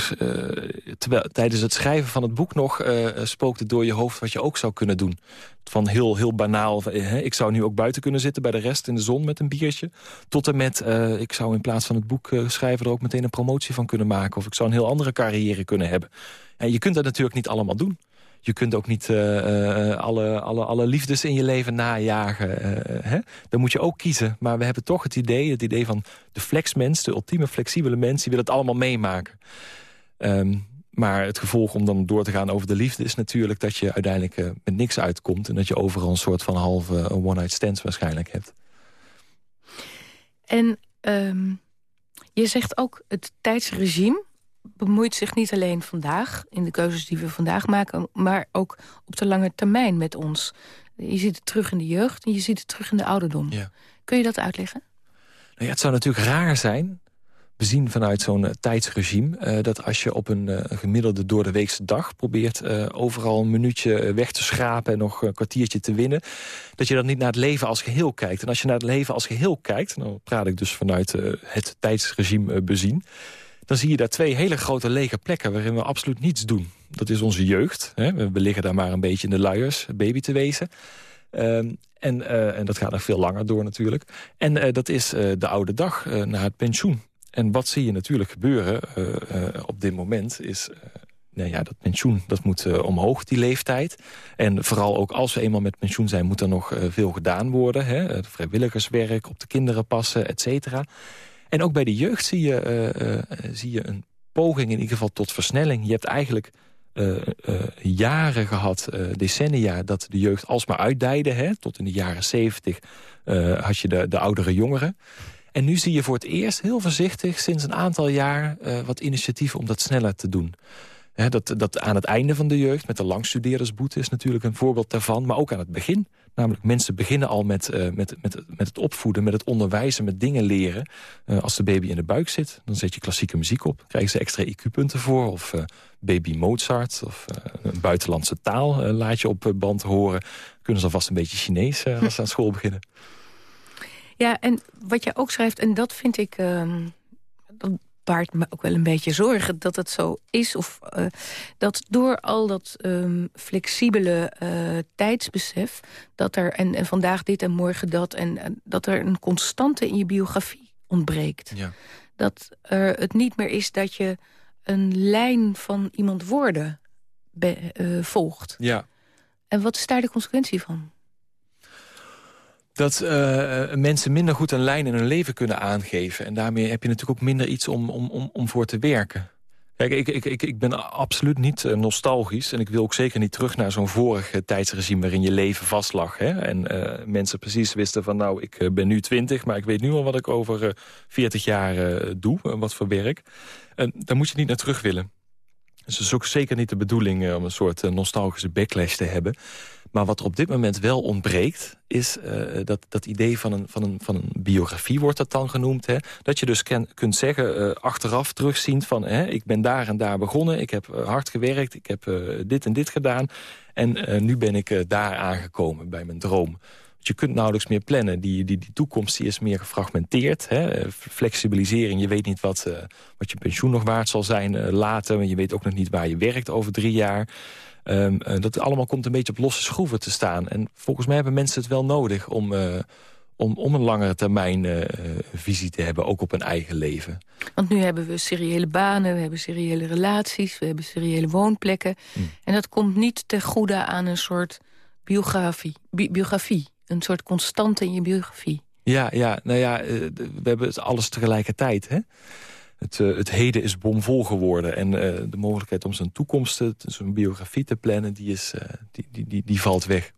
S4: terwijl, tijdens het schrijven van het boek nog uh, spookte door je hoofd wat je ook zou kunnen doen. Van heel, heel banaal, hè, ik zou nu ook buiten kunnen zitten bij de rest in de zon met een biertje. Tot en met, ik zou in plaats van het boek schrijven er ook meteen een promotie van kunnen maken. Of ik zou een heel andere carrière kunnen hebben. En je kunt dat natuurlijk niet allemaal doen je kunt ook niet uh, alle, alle, alle liefdes in je leven najagen. Uh, hè? Dan moet je ook kiezen. Maar we hebben toch het idee, het idee van de flexmens... de ultieme flexibele mens, die wil het allemaal meemaken. Um, maar het gevolg om dan door te gaan over de liefde... is natuurlijk dat je uiteindelijk met niks uitkomt... en dat je overal een soort van halve one-night stands waarschijnlijk hebt.
S3: En um, je zegt ook het tijdsregime bemoeit zich niet alleen vandaag... in de keuzes die we vandaag maken... maar ook op de lange termijn met ons. Je ziet het terug in de jeugd en je ziet het terug in de ouderdom. Ja. Kun je dat uitleggen?
S4: Nou ja, het zou natuurlijk raar zijn bezien vanuit zo'n uh, tijdsregime... Uh, dat als je op een uh, gemiddelde door de weekse dag probeert... overal een minuutje weg te schrapen en nog een kwartiertje te winnen... dat je dan niet naar het leven als geheel kijkt. En als je naar het leven als geheel kijkt... dan praat ik dus vanuit het tijdsregime bezien dan zie je daar twee hele grote lege plekken... waarin we absoluut niets doen. Dat is onze jeugd. Hè? We liggen daar maar een beetje in de luiers, baby te wezen. Ehm, en, uh, en dat gaat nog veel langer door natuurlijk. En uh, dat is uh, de oude dag na het pensioen. En wat zie je natuurlijk gebeuren op dit moment is... nou ja, dat pensioen dat moet omhoog, die leeftijd. En vooral ook als we eenmaal met pensioen zijn... moet er nog veel gedaan worden. Hè? vrijwilligerswerk, op de kinderen passen, et cetera. En ook bij de jeugd zie je, uh, uh, zie je een poging in ieder geval tot versnelling. Je hebt eigenlijk uh, jaren gehad, decennia, dat de jeugd alsmaar uitdijde. Hè? Tot in de jaren zeventig had je de, de oudere jongeren. En nu zie je voor het eerst heel voorzichtig sinds een aantal jaar... wat initiatieven om dat sneller te doen dat, dat aan het einde van de jeugd, met de langstudeerdersboete... is natuurlijk een voorbeeld daarvan, maar ook aan het begin. Namelijk, mensen beginnen al met, uh, met, met, met het opvoeden, met het onderwijzen... met dingen leren. Uh, als de baby in de buik zit, dan zet je klassieke muziek op. Krijgen ze extra IQ-punten voor, of uh, baby Mozart... of een buitenlandse taal laat je op band horen. Kunnen ze alvast een beetje Chinees als ze aan school beginnen.
S3: Ja, en wat je ook schrijft, en dat vind ik... Ehm, baart me ook wel een beetje zorgen dat het zo is. Of uh, dat door al dat um, flexibele uh, tijdsbesef... dat er en, en, vandaag dit en morgen dat... en uh, dat er een constante in je biografie ontbreekt. Ja. Dat er het niet meer is dat je een lijn van iemand worden volgt.
S4: Ja.
S3: En wat is daar de consequentie van?
S4: Dat uh, mensen minder goed een lijn in hun leven kunnen aangeven. En daarmee heb je natuurlijk ook minder iets om, om, om, om voor te werken. Kijk, ik, ik, ik, ik ben absoluut niet uh, nostalgisch. En ik wil ook zeker niet terug naar zo'n vorige tijdsregime... waarin je leven vastlag. Hè? En mensen precies wisten van... nou, ik ben nu twintig, maar ik weet nu al wat ik over 40 jaar doe. wat voor werk. En daar moet je niet naar terug willen. Dus het is ook zeker niet de bedoeling om een soort nostalgische backlash te hebben. Maar wat er op dit moment wel ontbreekt... is uh, dat, dat idee van een, van, een, van een biografie, wordt dat dan genoemd. Hè? Dat je dus kunt zeggen, uh, achteraf terugziend van... Hè, ik ben daar en daar begonnen, ik heb uh, hard gewerkt... ik heb dit en dit gedaan en nu ben ik daar aangekomen bij mijn droom. Je kunt nauwelijks meer plannen. Die, die, die toekomst die is meer gefragmenteerd. Hè? Flexibilisering, je weet niet wat, wat je pensioen nog waard zal zijn later. Maar je weet ook nog niet waar je werkt over drie jaar. Um, dat allemaal komt een beetje op losse schroeven te staan. En volgens mij hebben mensen het wel nodig om om, om een langere termijn visie te hebben, ook op een eigen leven.
S3: Want nu hebben we seriële banen, we hebben seriële relaties... we hebben seriële woonplekken. Hmm. En dat komt niet ten goede aan een soort biografie, biografie. Een soort constante in je biografie.
S4: Ja, ja nou ja, uh, we hebben het alles tegelijkertijd, hè? Het, het, heden is bomvol geworden. En de mogelijkheid om zijn toekomst, zijn biografie te plannen... die, is, die, die, die, die valt weg.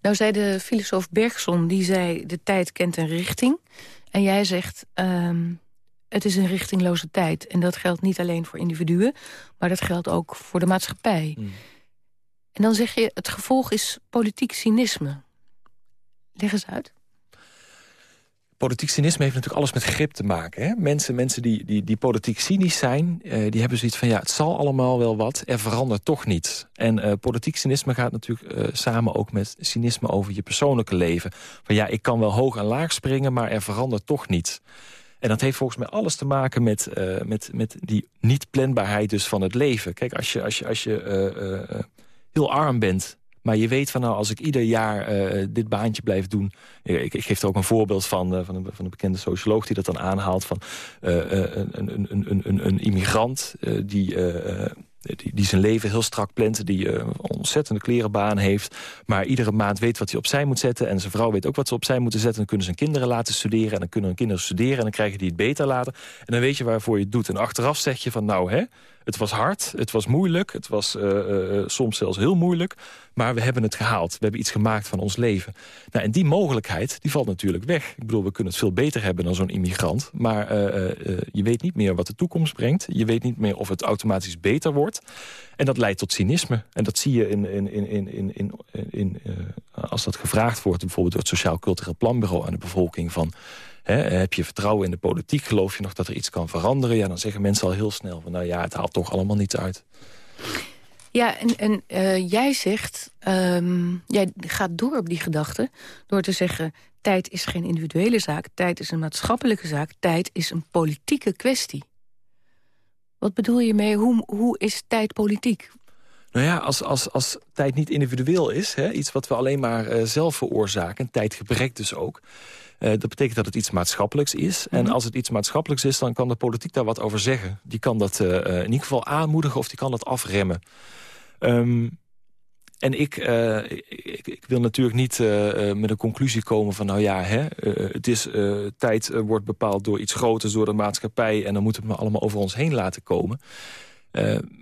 S3: Nou zei de filosoof Bergson, die zei... de tijd kent een richting. En jij zegt, ehm, het is een richtingloze tijd. En dat geldt niet alleen voor individuen... maar dat geldt ook voor de maatschappij. Hmm. En dan zeg je, het gevolg is politiek cynisme. Leg eens uit
S4: politiek cynisme heeft natuurlijk alles met grip te maken. Hè? Mensen, mensen die, die, die politiek cynisch zijn, uh, die hebben zoiets van... ja, het zal allemaal wel wat, er verandert toch niets. En uh, politiek cynisme gaat natuurlijk uh, samen ook met cynisme over je persoonlijke leven. Van ja, ik kan wel hoog en laag springen, maar er verandert toch niets. En dat heeft volgens mij alles te maken met, met, met die niet-planbaarheid dus van het leven. Kijk, als je, als je, als je heel arm bent maar je weet van nou, als ik ieder jaar uh, dit baantje blijf doen... Ik, ik, geef er ook een voorbeeld van, uh, van, een, van een bekende socioloog die dat dan aanhaalt... van een, een, een, immigrant die die, die zijn leven heel strak plant, die een ontzettende klerenbaan heeft... maar iedere maand weet wat hij opzij moet zetten... en zijn vrouw weet ook wat ze opzij moeten zetten... dan kunnen zijn kinderen laten studeren en dan kunnen hun kinderen studeren... en dan krijgen die het beter later. En dan weet je waarvoor je het doet. En achteraf zeg je van nou, hè, het was hard, het was moeilijk... het was uh, uh, soms zelfs heel moeilijk, maar we hebben het gehaald. We hebben iets gemaakt van ons leven. Nou, en die mogelijkheid, die valt natuurlijk weg. Ik bedoel, we kunnen het veel beter hebben dan zo'n immigrant... maar je weet niet meer wat de toekomst brengt. Je weet niet meer of het automatisch beter wordt. En dat leidt tot cynisme. En dat zie je in, in, in, in, in, in, als dat gevraagd wordt... bijvoorbeeld door het Sociaal Cultureel Planbureau aan de bevolking... van heb je vertrouwen in de politiek, geloof je nog dat er iets kan veranderen... ja, dan zeggen mensen al heel snel van nou ja, het haalt toch allemaal niets uit.
S3: Ja, en, en uh, jij zegt, um, jij gaat door op die gedachte... door te zeggen, tijd is geen individuele zaak... tijd is een maatschappelijke zaak, tijd is een politieke kwestie. Wat bedoel je mee, hoe, hoe is tijd politiek?
S4: Nou ja, als, als, als tijd niet individueel is, hè, iets wat we alleen maar uh, zelf veroorzaken... tijdgebrek dus ook, uh, dat betekent dat het iets maatschappelijks is. En mhm. als het iets maatschappelijks is, dan kan de politiek daar wat over zeggen. Die kan dat uh, in ieder geval aanmoedigen of die kan dat afremmen. Um, en ik, uh, ik, ik, wil natuurlijk niet uh, met een conclusie komen van... nou ja, hè, uh, het is, tijd wordt bepaald door iets groters, door de maatschappij... en dan moeten we het maar allemaal over ons heen laten komen.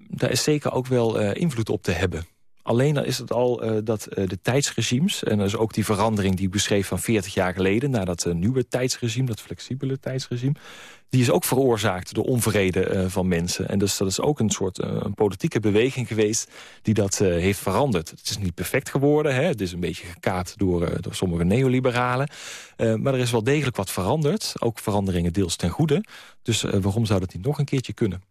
S4: daar is zeker ook wel invloed op te hebben. Alleen dan is het al uh, dat uh, de tijdsregimes... en dus ook die verandering die ik beschreef van 40 jaar geleden... naar dat uh, nieuwe tijdsregime, dat flexibele tijdsregime... die is ook veroorzaakt door onvrede van mensen. En dus dat is ook een soort een politieke beweging geweest... die dat heeft veranderd. Het is niet perfect geworden, hè? het is een beetje gekaapt door, door sommige neoliberalen. maar er is wel degelijk wat veranderd. Ook veranderingen deels ten goede. Dus waarom zou dat niet nog een keertje kunnen?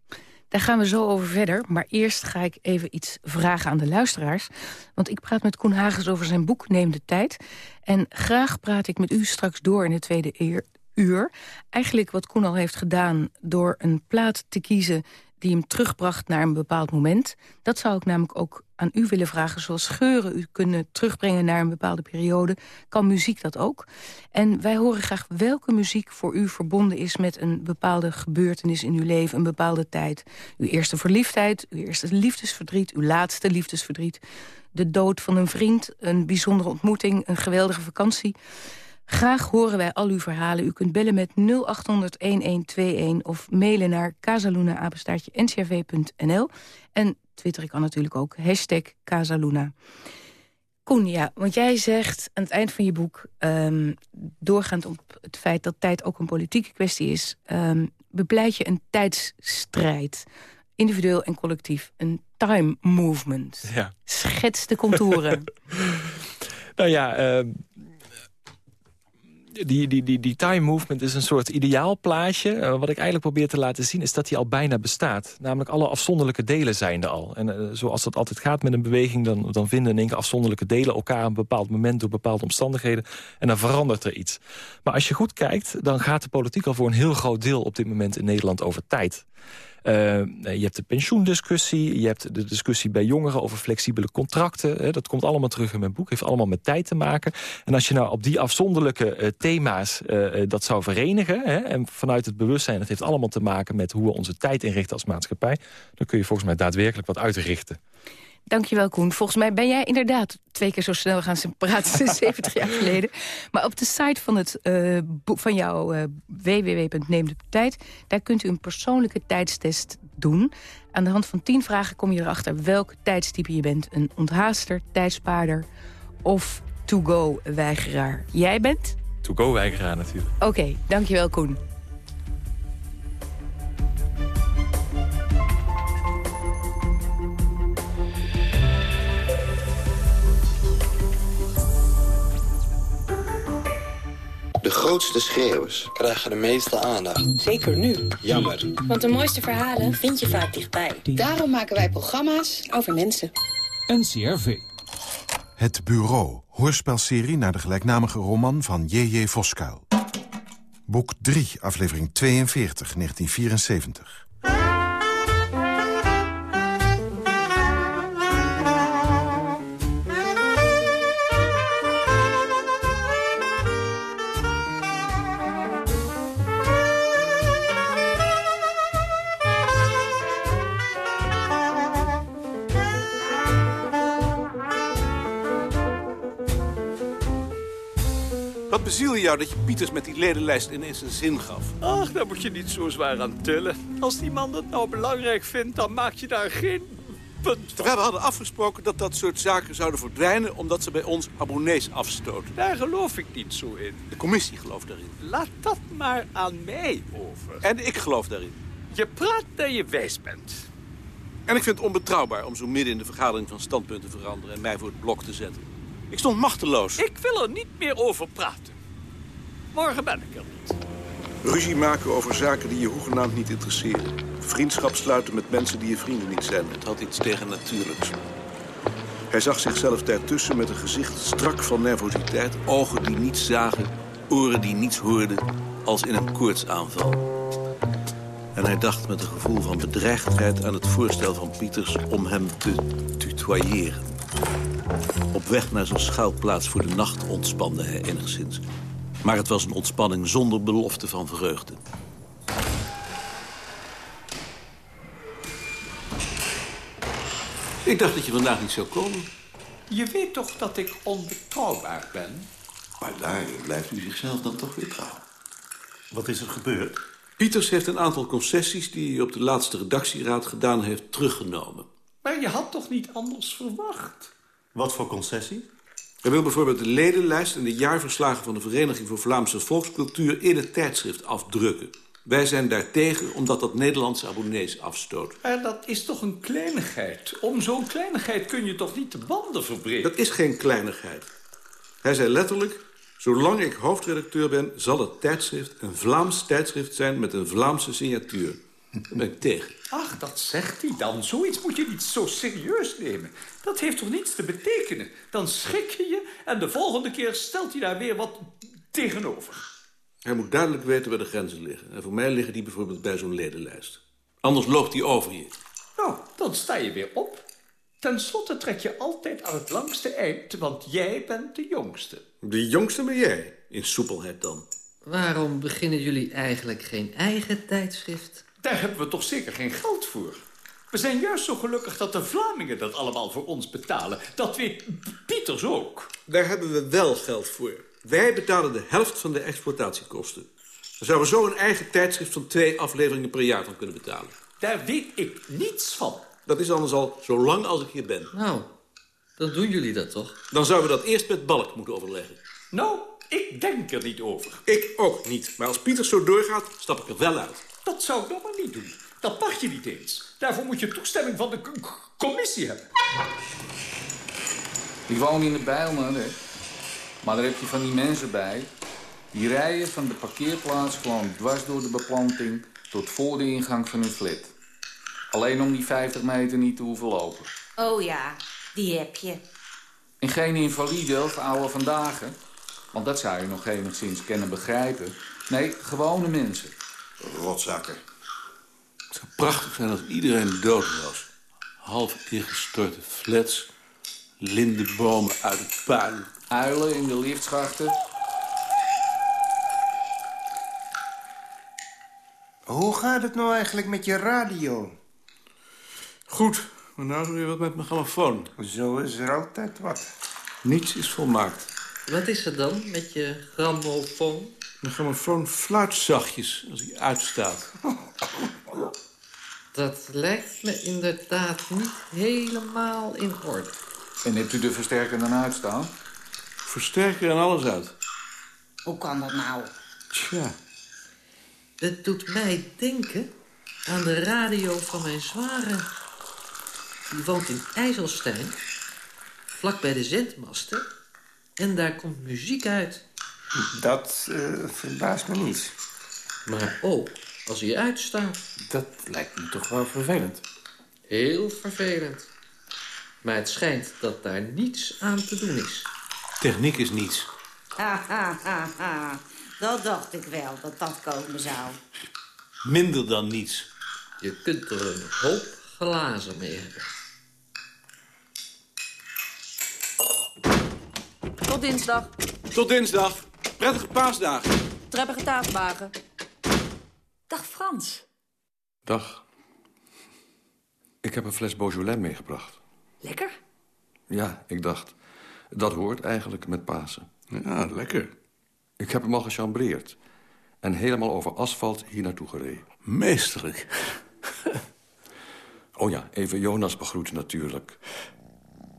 S3: Daar gaan we zo over verder. Maar eerst ga ik even iets vragen aan de luisteraars. Want ik praat met Koen Hagens over zijn boek Neem de Tijd. En graag praat ik met u straks door in de tweede uur. Eigenlijk wat Koen al heeft gedaan door een plaat te kiezen die hem terugbracht naar een bepaald moment. Dat zou ik namelijk ook aan u willen vragen. Zoals scheuren u kunnen terugbrengen naar een bepaalde periode... kan muziek dat ook. En wij horen graag welke muziek voor u verbonden is... met een bepaalde gebeurtenis in uw leven, een bepaalde tijd. Uw eerste verliefdheid, uw eerste liefdesverdriet... uw laatste liefdesverdriet, de dood van een vriend... een bijzondere ontmoeting, een geweldige vakantie... Graag horen wij al uw verhalen. U kunt bellen met 0800-1121 of mailen naar casaluna-ncrv.nl. En Twitter kan natuurlijk ook, hashtag Casaluna. Koen, ja, want jij zegt aan het eind van je boek... Um, doorgaand op het feit dat tijd ook een politieke kwestie is... Um, bepleit je een tijdsstrijd, individueel en collectief. Een time movement. Ja. Schets de contouren.
S4: nou ja... Uh die, die, die, die time movement is een soort ideaalplaatje. Uh, wat ik eigenlijk probeer te laten zien is dat die al bijna bestaat. Namelijk alle afzonderlijke delen zijn er al. En uh, zoals dat altijd gaat met een beweging... Dan, dan vinden in één afzonderlijke delen elkaar... een bepaald moment door bepaalde omstandigheden. En dan verandert er iets. Maar als je goed kijkt, dan gaat de politiek al voor een heel groot deel... op dit moment in Nederland over tijd. Uh, je hebt de pensioendiscussie, je hebt de discussie bij jongeren over flexibele contracten. Dat komt allemaal terug in mijn boek, heeft allemaal met tijd te maken. En als je nou op die afzonderlijke uh, thema's dat zou verenigen... Hè, en vanuit het bewustzijn, dat heeft allemaal te maken met hoe we onze tijd inrichten als maatschappij... dan kun je volgens mij daadwerkelijk wat uitrichten.
S3: Dankjewel, Koen. Volgens mij ben jij inderdaad twee keer zo snel gaan praten sinds 70 jaar geleden. Maar op de site van, het, uh, van jouw uh, www.neemdepartij... daar kunt u een persoonlijke tijdstest doen. Aan de hand van 10 vragen kom je erachter welke tijdstype je bent. Een onthaaster, tijdspaarder of to-go-weigeraar. Jij bent?
S4: To-go-weigeraar natuurlijk.
S3: Oké, okay, dankjewel, Koen.
S6: Grootste schreeuwers krijgen de meeste aandacht.
S7: Zeker nu.
S6: Jammer.
S7: Want de mooiste verhalen vind je vaak dichtbij.
S8: Daarom maken wij programma's over mensen.
S9: NCRV.
S10: Het Bureau, hoorspelserie naar de gelijknamige roman van J.J. Voskuil. Boek 3, aflevering 42, 1974.
S11: Bezielde jou dat je Pieters met die ledenlijst ineens een zin gaf?
S12: Ach, daar moet je niet zo zwaar aan tillen. Als die man dat nou belangrijk vindt, dan maak je daar geen punt van.
S11: We hadden afgesproken dat dat soort zaken zouden verdwijnen... omdat ze bij ons abonnees afstoten.
S12: Daar geloof ik niet zo in.
S11: De commissie gelooft daarin.
S12: Laat dat maar aan mij over.
S11: En ik geloof daarin.
S12: Je praat dat je wijs bent.
S11: En ik vind het onbetrouwbaar om zo midden in de vergadering van standpunten te veranderen... en mij voor het blok te zetten. Ik stond machteloos.
S12: Ik wil er niet meer over praten. Morgen ben ik er niet.
S11: Ruzie maken over zaken die je hoegenaamd niet interesseren. Vriendschap sluiten met mensen die je vrienden niet zijn. Het had iets tegennatuurlijks. Hij zag zichzelf daartussen met een gezicht strak van nervositeit. Ogen die niets zagen, oren die niets hoorden. Als in een koortsaanval. En hij dacht met een gevoel van bedreigdheid aan het voorstel van Pieters... om hem te tutoyeren. Op weg naar zijn schuilplaats voor de nacht ontspande hij enigszins. Maar het was een ontspanning zonder belofte van vreugde. Ik dacht dat je vandaag niet zou komen.
S12: Je weet toch dat ik onbetrouwbaar ben?
S6: Maar daarin blijft u zichzelf dan toch weer trouw. Wat is er gebeurd?
S11: Pieters heeft een aantal concessies die hij op de laatste redactieraad gedaan heeft teruggenomen.
S12: Maar je had toch niet anders verwacht?
S6: Wat voor concessie?
S11: Hij wil bijvoorbeeld de ledenlijst en de jaarverslagen van de Vereniging voor Vlaamse Volkscultuur in het tijdschrift afdrukken. Wij zijn daartegen omdat dat Nederlandse abonnees afstoot.
S12: Maar dat is toch een kleinigheid? Om zo'n kleinigheid kun je toch niet de banden verbreken?
S11: Dat is geen kleinigheid. Hij zei letterlijk... Zolang ik hoofdredacteur ben, zal het tijdschrift een Vlaams tijdschrift zijn... met een Vlaamse signatuur. Daar ben ik tegen.
S12: Ach, dat zegt hij dan. Zoiets moet je niet zo serieus nemen. Dat heeft toch niets te betekenen? Dan schrik je je en de volgende keer stelt hij daar weer wat tegenover.
S11: Hij moet duidelijk weten waar de grenzen liggen. En voor mij liggen die bijvoorbeeld bij zo'n ledenlijst. Anders loopt hij over je.
S12: Nou, dan sta je weer op. Ten slotte trek je altijd aan het langste eind, want jij bent de jongste.
S11: De jongste ben jij, in soepelheid dan.
S13: Waarom beginnen jullie eigenlijk geen eigen tijdschrift?
S12: Daar hebben we toch zeker geen geld voor. We zijn juist zo gelukkig dat de Vlamingen dat allemaal voor ons betalen. Dat weet Pieters ook.
S11: Daar hebben we wel geld voor. Wij betalen de helft van de exploitatiekosten. Dan zouden we zo een eigen tijdschrift van twee afleveringen per jaar van kunnen betalen.
S12: Daar weet ik niets van.
S11: Dat is anders al zo lang als ik hier ben.
S13: Nou, dan doen jullie dat toch?
S11: Dan zouden we dat eerst met Balk moeten overleggen.
S12: Nou, ik denk er niet over.
S11: Ik ook niet. Maar als Pieters zo doorgaat, stap ik er wel uit.
S12: Dat zou ik dan maar niet doen. Dat mag je niet eens. Daarvoor moet je toestemming van de commissie hebben.
S14: Ik woon in de Bijlmer, hè. Maar daar heb je van die mensen bij.
S9: Die rijden van de parkeerplaats gewoon dwars door de beplanting... tot voor de ingang van hun flat. Alleen om die 50 meter niet te hoeven lopen.
S14: Oh ja, die heb je.
S9: En geen invalide of oude vandaag. Want dat zou je nog enigszins kunnen begrijpen. Nee, gewone mensen.
S6: Rotzakken.
S11: Het zou prachtig zijn als iedereen dood was. Half ingestorte flats, lindenbomen uit het puin.
S9: Uilen in de liftschachten.
S15: Hoe gaat het nou eigenlijk met je radio?
S11: Goed, maar nou is er weer wat met mijn grammofoon.
S15: Zo is er altijd wat.
S11: Niets is volmaakt.
S13: Wat is er dan met je grammofoon?
S11: Mijn grammofoon fluit zachtjes als hij uitstaat.
S13: Dat lijkt me inderdaad niet helemaal in orde.
S9: En hebt u de versterker dan uitstaan?
S11: Versterker en alles uit.
S14: Hoe kan dat nou?
S11: Tja.
S13: Het doet mij denken aan de radio van mijn zware. Die woont in IJsselstein, vlak bij de zendmasten. En daar komt muziek uit.
S15: Dat uh, verbaast me niet.
S13: Maar ook als hij uitstaat.
S11: Dat lijkt me toch wel vervelend.
S13: Heel vervelend. Maar het schijnt dat daar niets aan te doen is.
S11: Techniek is niets.
S14: Ha, ha, ha, ha. Dat dacht ik wel, dat dat komen zou.
S11: Minder dan niets.
S13: Je kunt er een hoop glazen mee hebben.
S16: Tot dinsdag.
S11: Tot dinsdag. Prettige paasdagen.
S16: Treppige taafwagen. Dag Frans.
S17: Dag. Ik heb een fles Beaujolais meegebracht.
S16: Lekker?
S17: Ja, ik dacht. Dat hoort eigenlijk met Pasen.
S11: Ja, lekker.
S17: Ik heb hem al gechambreerd. En helemaal over asfalt hier naartoe gereden.
S11: Meesterlijk.
S17: oh ja, even Jonas begroeten natuurlijk.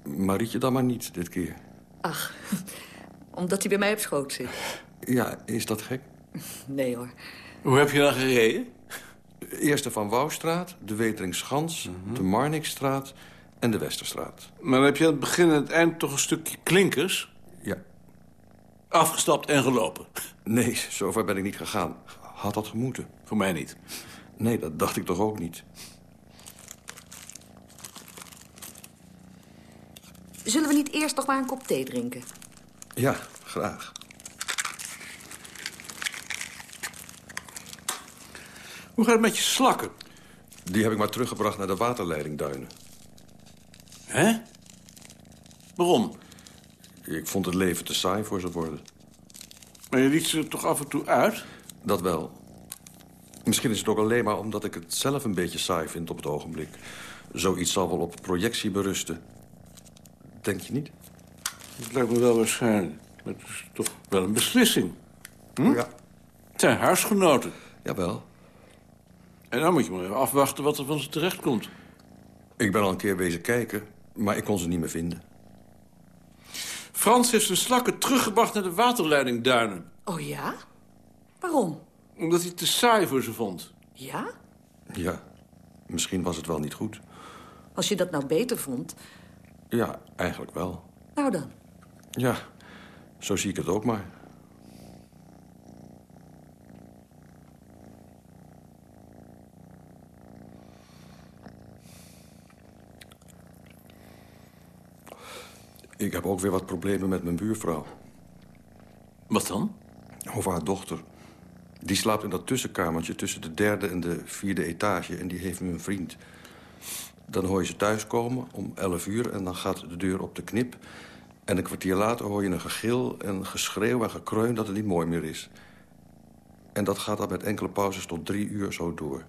S17: Marietje dan maar niet, dit keer.
S16: Ach, omdat hij bij mij op schoot zit.
S17: Ja, is dat gek?
S16: Nee hoor.
S11: Hoe heb je dan gereden?
S17: Eerst de Van Wouwstraat, de Weteringschans, mm -hmm. de Marnixstraat en de Westerstraat.
S11: Maar dan heb je aan het begin en het eind toch een stukje klinkers?
S17: Ja.
S11: Afgestapt en gelopen?
S17: Nee, zover ben ik niet gegaan. Had dat gemoeten?
S11: Voor mij niet.
S17: Nee, dat dacht ik toch ook niet.
S16: Zullen we niet eerst nog maar een kop thee drinken?
S17: Ja, graag.
S11: Hoe gaat het met je slakken?
S17: Die heb ik maar teruggebracht naar de waterleidingduinen.
S11: Hè? Waarom?
S17: Ik vond het leven te saai voor ze worden.
S11: Maar je liet ze er toch af en toe uit?
S17: Dat wel. Misschien is het ook alleen maar omdat ik het zelf een beetje saai vind op het ogenblik. Zoiets zal wel op projectie berusten. Denk je niet?
S11: Dat lijkt me wel waarschijnlijk. Maar het is toch wel een beslissing. Hm?
S17: Ja.
S11: Het zijn huisgenoten.
S17: Jawel.
S11: En dan moet je maar even afwachten wat er van ze terechtkomt.
S17: Ik ben al een keer wezen kijken, maar ik kon ze niet meer vinden.
S11: Frans heeft zijn slakken teruggebracht naar de waterleidingduinen.
S16: Oh ja? Waarom?
S11: Omdat hij het te saai voor ze vond.
S16: Ja?
S17: Ja, misschien was het wel niet goed.
S16: Als je dat nou beter vond...
S17: Ja, eigenlijk wel.
S16: Nou dan.
S17: Ja, zo zie ik het ook maar. Ik heb ook weer wat problemen met mijn buurvrouw.
S11: Wat dan?
S17: Over haar dochter. Die slaapt in dat tussenkamertje tussen de derde en de vierde etage... en die heeft nu een vriend. Dan hoor je ze thuiskomen om 11 uur en dan gaat de deur op de knip. En een kwartier later hoor je een gegil en geschreeuw en gekreun dat het niet mooi meer is. En dat gaat dan met enkele pauzes tot drie uur zo door.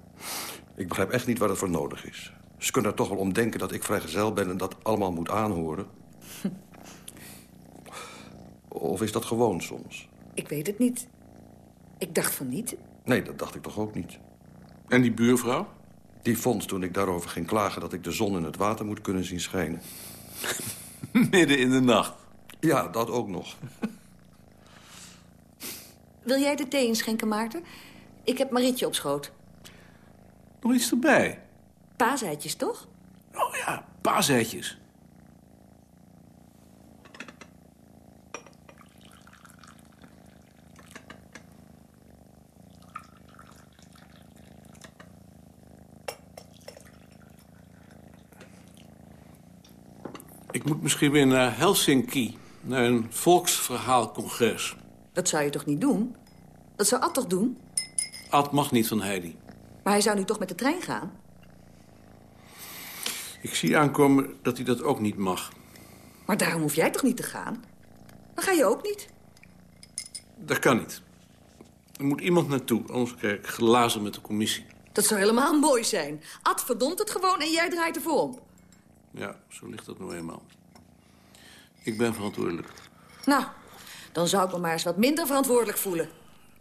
S17: Ik begrijp echt niet wat er voor nodig is. Ze kunnen er toch wel om denken dat ik vrijgezel ben en dat allemaal moet aanhoren. Of is dat gewoon soms?
S16: Ik weet het niet. Ik dacht van niet.
S17: Nee, dat dacht ik toch ook niet.
S11: En die buurvrouw?
S17: Die vond toen ik daarover ging klagen dat ik de zon in het water moet kunnen zien schijnen.
S11: Midden in de nacht?
S17: Ja, dat ook nog.
S16: Wil jij de thee inschenken, Maarten? Ik heb Marietje op schoot.
S11: Nog iets erbij?
S16: Paaseitjes, toch?
S11: Oh ja, paaseitjes. Ik moet misschien weer naar Helsinki, naar een volksverhaalcongres.
S16: Dat zou je toch niet doen? Dat zou Ad toch doen?
S11: Ad mag niet van Heidi.
S16: Maar hij zou nu toch met de trein gaan?
S11: Ik zie aankomen dat hij dat ook niet mag.
S16: Maar daarom hoef jij toch niet te gaan? Dan ga je ook niet.
S11: Dat kan niet. Er moet iemand naartoe, anders krijg ik glazen met de commissie.
S16: Dat zou helemaal mooi zijn. Ad verdomt het gewoon en jij draait ervoor om.
S11: Ja, zo ligt dat nou eenmaal. Ik ben verantwoordelijk.
S16: Nou, dan zou ik me maar eens wat minder verantwoordelijk voelen.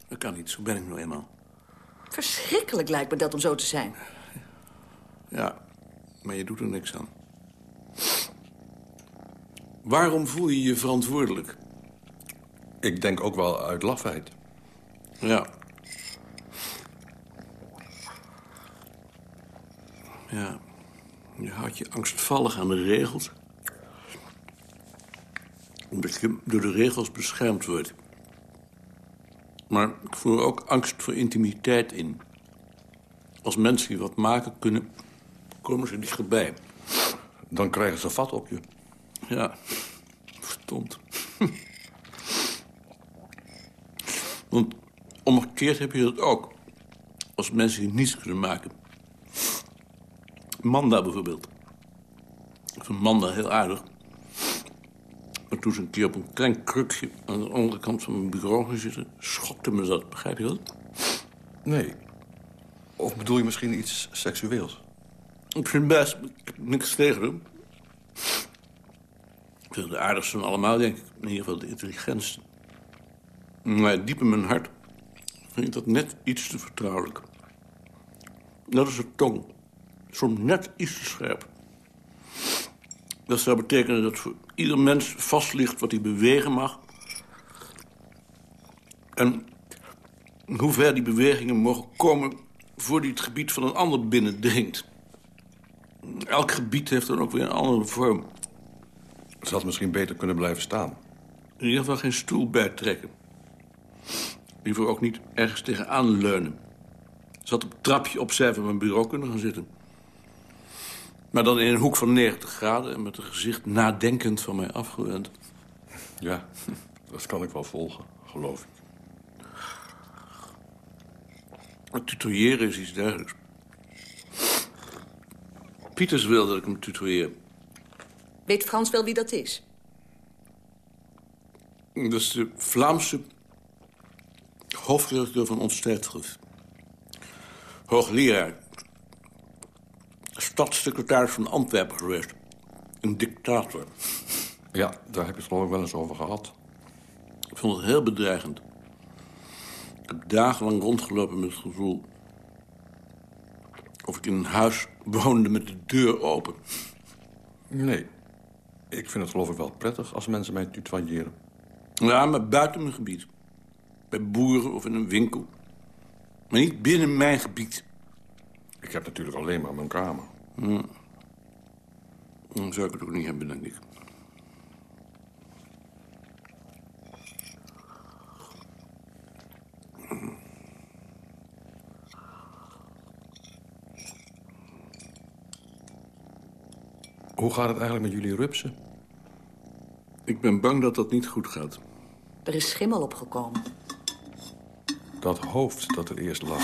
S11: Dat kan niet, zo ben ik nou eenmaal.
S16: Verschrikkelijk lijkt me dat om zo te zijn.
S11: Ja, maar je doet er niks aan. Waarom voel je je verantwoordelijk?
S17: Ik denk ook wel uit lafheid.
S11: Ja. Ja. Je houdt je angstvallig aan de regels. Omdat je door de regels beschermd wordt. Maar ik voel ook angst voor intimiteit in. Als mensen die wat maken kunnen, komen ze dichterbij.
S17: Dan krijgen ze vat op je.
S11: Ja, verdomd. Want omgekeerd heb je dat ook. Als mensen die niets kunnen maken. Manda bijvoorbeeld. Ik vind Manda heel aardig. Maar toen ze een keer op een klein krukje aan de andere kant van mijn bureau ging zitten... schokte me dat, begrijp je dat?
S17: Nee. Of bedoel je misschien iets seksueels?
S11: Ik vind best, ik heb niks tegen hem. Ik vind de aardigste van allemaal, denk ik. In ieder geval de intelligentste. Maar diep in mijn hart vind ik dat net iets te vertrouwelijk. Dat is de tong. Soms net iets te scherp. Dat zou betekenen dat voor ieder mens vast ligt wat hij bewegen mag. En hoe ver die bewegingen mogen komen... voor die het gebied van een ander binnendringt. Elk gebied heeft dan ook weer een andere vorm.
S17: Ze had misschien beter kunnen blijven staan.
S11: In ieder geval geen stoel bijtrekken. Liever ook niet ergens tegenaan leunen. Ze had op het trapje opzij van mijn bureau kunnen gaan zitten. Maar dan in een hoek van 90 graden en met een gezicht nadenkend van mij afgewend.
S17: Ja, dat kan ik wel volgen, geloof ik.
S11: Het tutoyeren is iets dergelijks. Pieters wil dat ik hem tutoyeer.
S16: Weet Frans wel wie dat is?
S11: Dat is de Vlaamse hoofdredacteur van ons tijdschrift. Hoogleraar. Stadssecretaris van Antwerpen geweest. Een dictator.
S17: Ja, daar heb je het geloof ik wel eens over gehad.
S11: Ik vond het heel bedreigend. Ik heb dagenlang rondgelopen met het gevoel... of ik in een huis woonde met de deur open.
S17: Nee. Ik vind het geloof ik wel prettig als mensen mij tutoyeren.
S11: Ja, maar buiten mijn gebied. Bij boeren of in een winkel. Maar niet binnen mijn gebied.
S17: Ik heb natuurlijk alleen maar mijn kamer.
S11: Hm. Dan zou ik het ook niet hebben, denk ik.
S17: Hoe gaat het eigenlijk met jullie rupsen?
S11: Ik ben bang dat dat niet goed gaat.
S16: Er is schimmel opgekomen.
S17: Dat hoofd dat er eerst lag,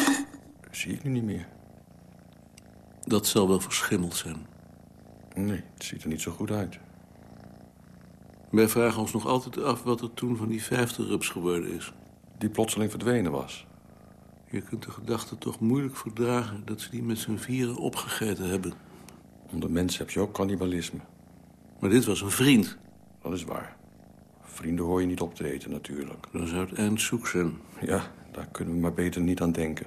S17: zie ik nu niet meer.
S11: Dat zal wel verschimmeld zijn.
S17: Nee, het ziet er niet zo goed uit.
S11: Wij vragen ons nog altijd af wat er toen van die vijfde rups geworden is.
S17: Die plotseling verdwenen was.
S11: Je kunt de gedachte toch moeilijk verdragen... dat ze die met z'n vieren opgegeten hebben.
S17: Onder mensen heb je ook cannibalisme.
S11: Maar dit was een vriend.
S17: Dat is waar. Vrienden hoor je niet op te eten, natuurlijk.
S11: Dan zou het eind zoek zijn.
S17: Ja, daar kunnen we maar beter niet aan denken.